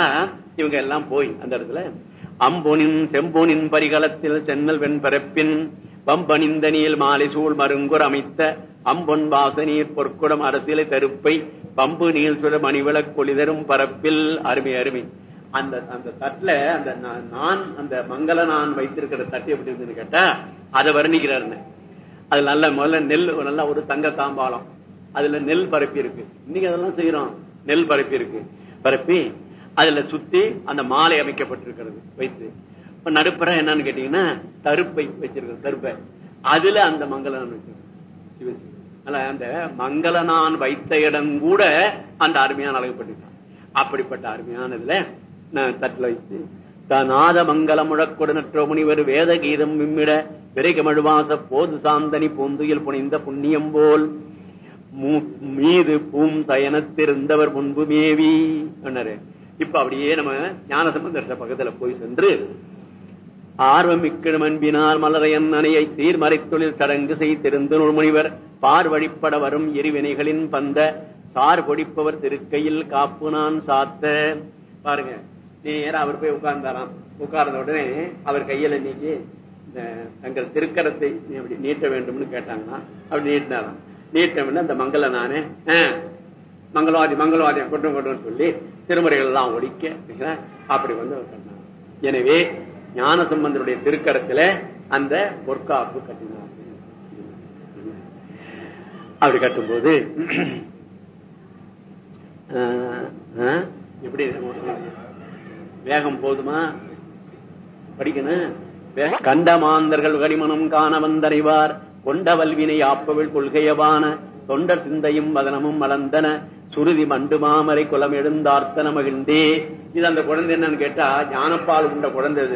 இவங்க எல்லாம் போய் அந்த இடத்துல அம்புனின் செம்பொனின் பரிகலத்தில் சென்னல் வெண்பரப்பின் வம்பணிந்த நீல் மாலை சூழ் மருங்குர் அமைத்த அம்பொன் வாசநீர் பொற்குடம் அரசியலை தருப்பை பம்பு நீல் சுட மணிவிளக் கொளிதரும் பரப்பில் அருமை அருமை. அந்த அந்த தட்டுல அந்த நான் அந்த மங்கள நான் வைத்திருக்கிற தட்டு எப்படி இருந்ததுன்னு கேட்டா அதை வர்ணிக்கிறாருன்னு அது நல்ல முதல்ல நெல் நல்ல ஒரு தங்க தாம்பாளம். அதுல நெல் பரப்பி இருக்கு. இன்னைக்கு அதெல்லாம் செய்யறோம் நெல் பரப்பி இருக்கு. பரப்பி அதுல சுத்தி அந்த மாலை அமைக்கப்பட்டிருக்கிறது வைத்து. இப்ப நடுப்புற என்னன்னு கேட்டீங்கன்னா தருப்பை வச்சிருக்கோம் தருப்பை. அதுல அந்த மங்களனான் வச்சிருக்கோம் அந்த மங்களனான் வைத்த இடம் கூட அந்த அருமையான அழகுப்பட்டிருக்கான் அப்படிப்பட்ட அருமையானதுல நான் தட்டுல வைத்து நாத மங்கள முழக்கொடனற்ற முனிவர் வேத கீதம் விம்மிட விரைகமழுவாச போது சாந்தனி பொந்துயில் புனைந்த புண்ணியம் போல் மூ- மீது பூம் தயனத்திருந்தவர் முன்பு மேவி இப்ப அப்படியே நம்ம ஞான பக்கத்துல போய் சென்று ஆர்வம் மிக்கடும் அன்பினால் மலரையன் அணையை தீர்மறை தொழில் சடங்கு செய்திருந்து முனிவர் பார்வழிப்பட வரும் எரிவினைகளின் பந்த சார் பொடிப்பவர் திருக்கையில் காப்பு நான் சாத்த. பாருங்க நேரா அவர் போய் உட்கார்ந்தாராம். உட்கார்ந்த உடனே அவர் கையில நீக்கி தங்கள் திருக்கரத்தை நீ அப்படி நீட்ட வேண்டும்னு கேட்டாங்கன்னா அப்படி நீட்டினாராம். நீட்டம்னு அந்த மங்கள நானே ஆஹ், மங்களவாதி மங்களவாதியம் கொண்டு கொண்டு சொல்லி திருமுறைகள் எல்லாம் ஒழிக்க அப்படி வந்து அவர் சொன்னார். எனவே ஞான சம்பந்தருடைய திருக்கடத்துல அந்த பொற்காப்பு கட்டினார். அப்படி கட்டும்போது ஆஹ், ஆஹ், எப்படி வேகம் போதுமா? படிக்கணும். வே- கண்டமாந்தர்கள் கரிமணம் காண வந்தறிவார். கொண்டவல்வினை ஆப்பவில் கொள்கையவான. தொண்டர் சிந்தையும் வதனமும் மலர்ந்தன. சுருதி மண்டு மாமரை குலம் எழுந்தார்த்தன மகிழ்ந்தே. இது அந்த குழந்தை என்னன்னு கேட்டா ஞானப்பால் உண்ட குழந்தை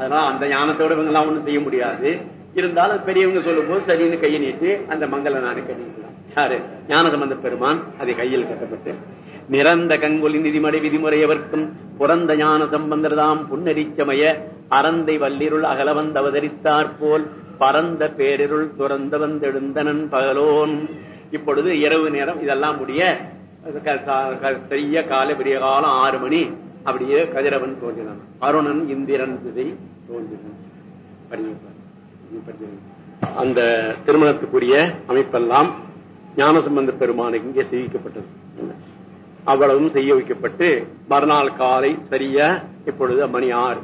அதனால அந்த ஞானத்தோட இவங்க எல்லாம் ஒண்ணும் செய்ய முடியாது. இருந்தாலும் பெரியவங்க சொல்லும் போது சரின்னு கையை நீட்டு அந்த மங்கள நாடு கட்டிக்கலாம் யாரு? ஞானசம்பந்த பெருமான். அதை கையில் கட்டப்பட்டு நிறந்த கங்குலி நிதிமடை விதிமுறையவர்க்கும் புறந்த ஞான சம்பந்தர்தாம் புன்னரிச்சமய அறந்தை வல்லிருள் அகலவந்த அவதரித்தாற் போல் பரந்த பேரிருள் துறந்த வந்தெழுந்தனன் பகலோன். இப்பொழுது இரவு நேரம். இதெல்லாம் முடிய க- க- காலை பெரிய காலம் ஆறு மணி. அப்படியே கதிரவன் தோன்றினான் அருணன் இந்திரன் திசை. அந்த திருமணத்துக்குரிய அமைப்பெல்லாம் ஞானசம்பந்த பெருமானுக்கு இங்கே செய்விக்கப்பட்டது. அவ்வளவும் செய்ய வைக்கப்பட்டு மறுநாள் காலை சரியா இப்பொழுது மணி ஆறு.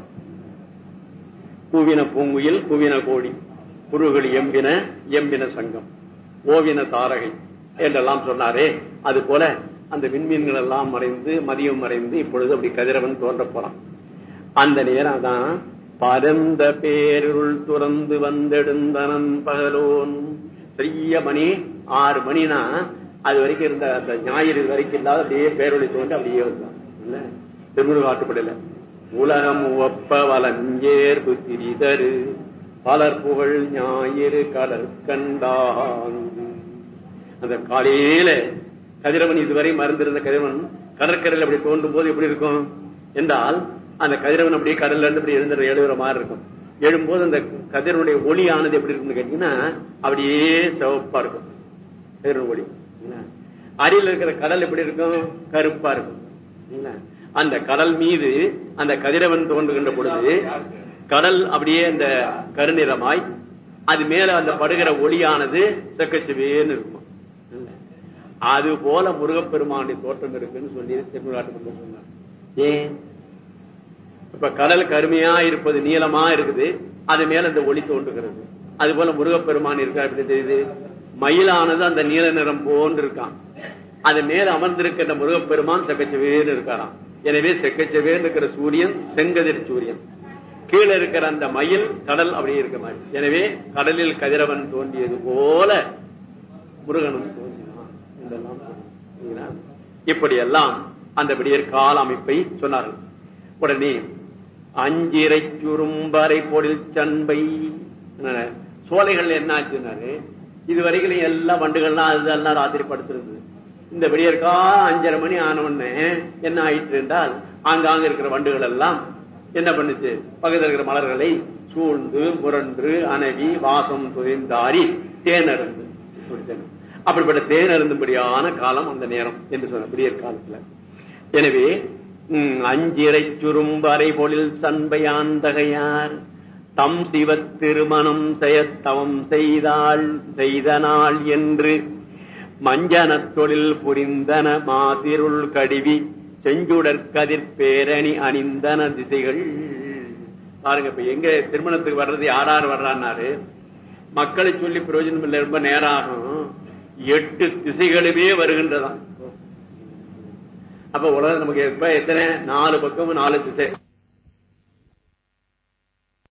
கூவின பூங்குயில் கூவின கோடி குருகள் எம்பின எம்பின சங்கம் ஓவின தாரகை என்றெல்லாம் சொன்னாரே. அது போல அந்த விண்மீன்கள் எல்லாம் மறைந்து மதியம் மறைந்து இப்பொழுது அப்படி கதிரவன் தோன்ற போறான். அந்த நேரம் தான் பரந்த பேருள் துறந்து வந்தெடுந்தனன் பகலோன். பெரிய மணி ஆறு மணினா அது வரைக்கும் இருந்த அந்த ஞாயிறு வரைக்கும் இல்லாத அப்படியே பேரொழி தோண்டி அப்படியே வந்தான். இல்ல? திருமுருகாட்டுப்படல உலகம் ஒப்ப வலஞ்சேர்பு திரிதரு பலர் புகழ் ஞாயிறு கடற்கண்டான் அந்த காலையில கதிரவன் இதுவரை மறந்திருந்த கதிரவன் கடற்கரையில் அப்படி தோண்டும் போது எப்படி இருக்கும்? என்றால் அந்த கதிரவன் அப்படியே கடல்ல இருந்து அப்படி எழுந்துற எழுகிற மாதிரி இருக்கும். எழும்போது அந்த கதிரனுடைய ஒளியானது எப்படி இருக்கும்னு கேட்டீங்கன்னா அப்படியே சிவப்பா இருக்கும். கதிரன் ஒளி. அருகில் இருக்கிற கடல் எப்படி இருக்கும்? கருப்பா இருக்கும். அந்த கடல் மீது அந்த கதிரவன் தோன்றுகின்ற பொழுது கடல் அப்படியே அந்த கருநிறமாய் அது மேல அந்த படுகிற ஒளியானது செக்கச்சுவேன்னு இருக்கும். அது போல முருகப்பெருமானுடைய தோற்றம் இருக்குன்னு சொல்லி திருநாட்டு சொன்னார். ஏன்? இப்ப கடல் கருமையா இருப்பது நீளமா இருக்குது. அது மேல அந்த ஒளி தோன்றுகிறது. அது போல முருகப்பெருமான் இருக்கா அப்படின்னு தெரியுது? மயிலானது அந்த நீல நிறம் போன்று இருக்கான் அது மேல அமர்ந்திருக்கின்ற முருகப்பெருமான் செக்கச்சவேன்னு இருக்காராம். எனவே செக்கச்சவேன்னு இருக்கிற சூரியன் செங்கதிர் சூரியன். கீழே இருக்கிற அந்த மயில் கடல் அப்படியே இருக்க மாதிரி. எனவே கடலில் கதிரவன் தோன்றியது போல முருகனும் தோன்றினான். இப்படியெல்லாம் அந்த விடியற் கால அமைப்பை சொன்னார்கள். உடனே அஞ்சிரை சுரும்பரை பொழில் சண்பை. சோலைகள் என்ன ஆச்சுன்னாரு இதுவரைக்கும் எல்லா வண்டுகள்லாம் அதெல்லாம் ராத்திரி படுத்திருந்தது. இந்த விடியற்கா அஞ்சரை மணி ஆன உடனே என்ன ஆயிட்டு என்றால் ஆங்காங்க இருக்கிற வண்டுகள் எல்லாம் என்ன பண்ணுச்சு? பக்கத்தில் இருக்கிற மலர்களை சூழ்ந்து முரன்று அணவி வாசம் துதைந்தாரி தேனருந்து அப்படிப்பட்ட தேன் அருந்தும்படியான காலம் அந்த நேரம் என்று சொன்ன விடியற் காலத்துல எனவே அஞ்சிரை சுரும்பரை பொழில் சண்பையாந்தகையார் தம் சிவத் திருமணம் செயத்தவம் செய்தாள் செய்த நாள் என்று. மஞ்சன தொழில் புரிந்தன மாதிருள் கடிவி செஞ்சுடற்கதிர் பேரணி அணிந்தன திசைகள். பாருங்க இப்ப எங்க திருமணத்துக்கு வர்றது யாரார் வர்றான்னாரு? மக்களை சொல்லி பிரயோஜனம் இல்லை ரொம்ப நேரம் ஆகும். எட்டு திசைகளுமே வருகின்றதான் அப்ப உலகம் நமக்கு எப்ப எத்தனை? நாலு பக்கமும் நாலு திசை.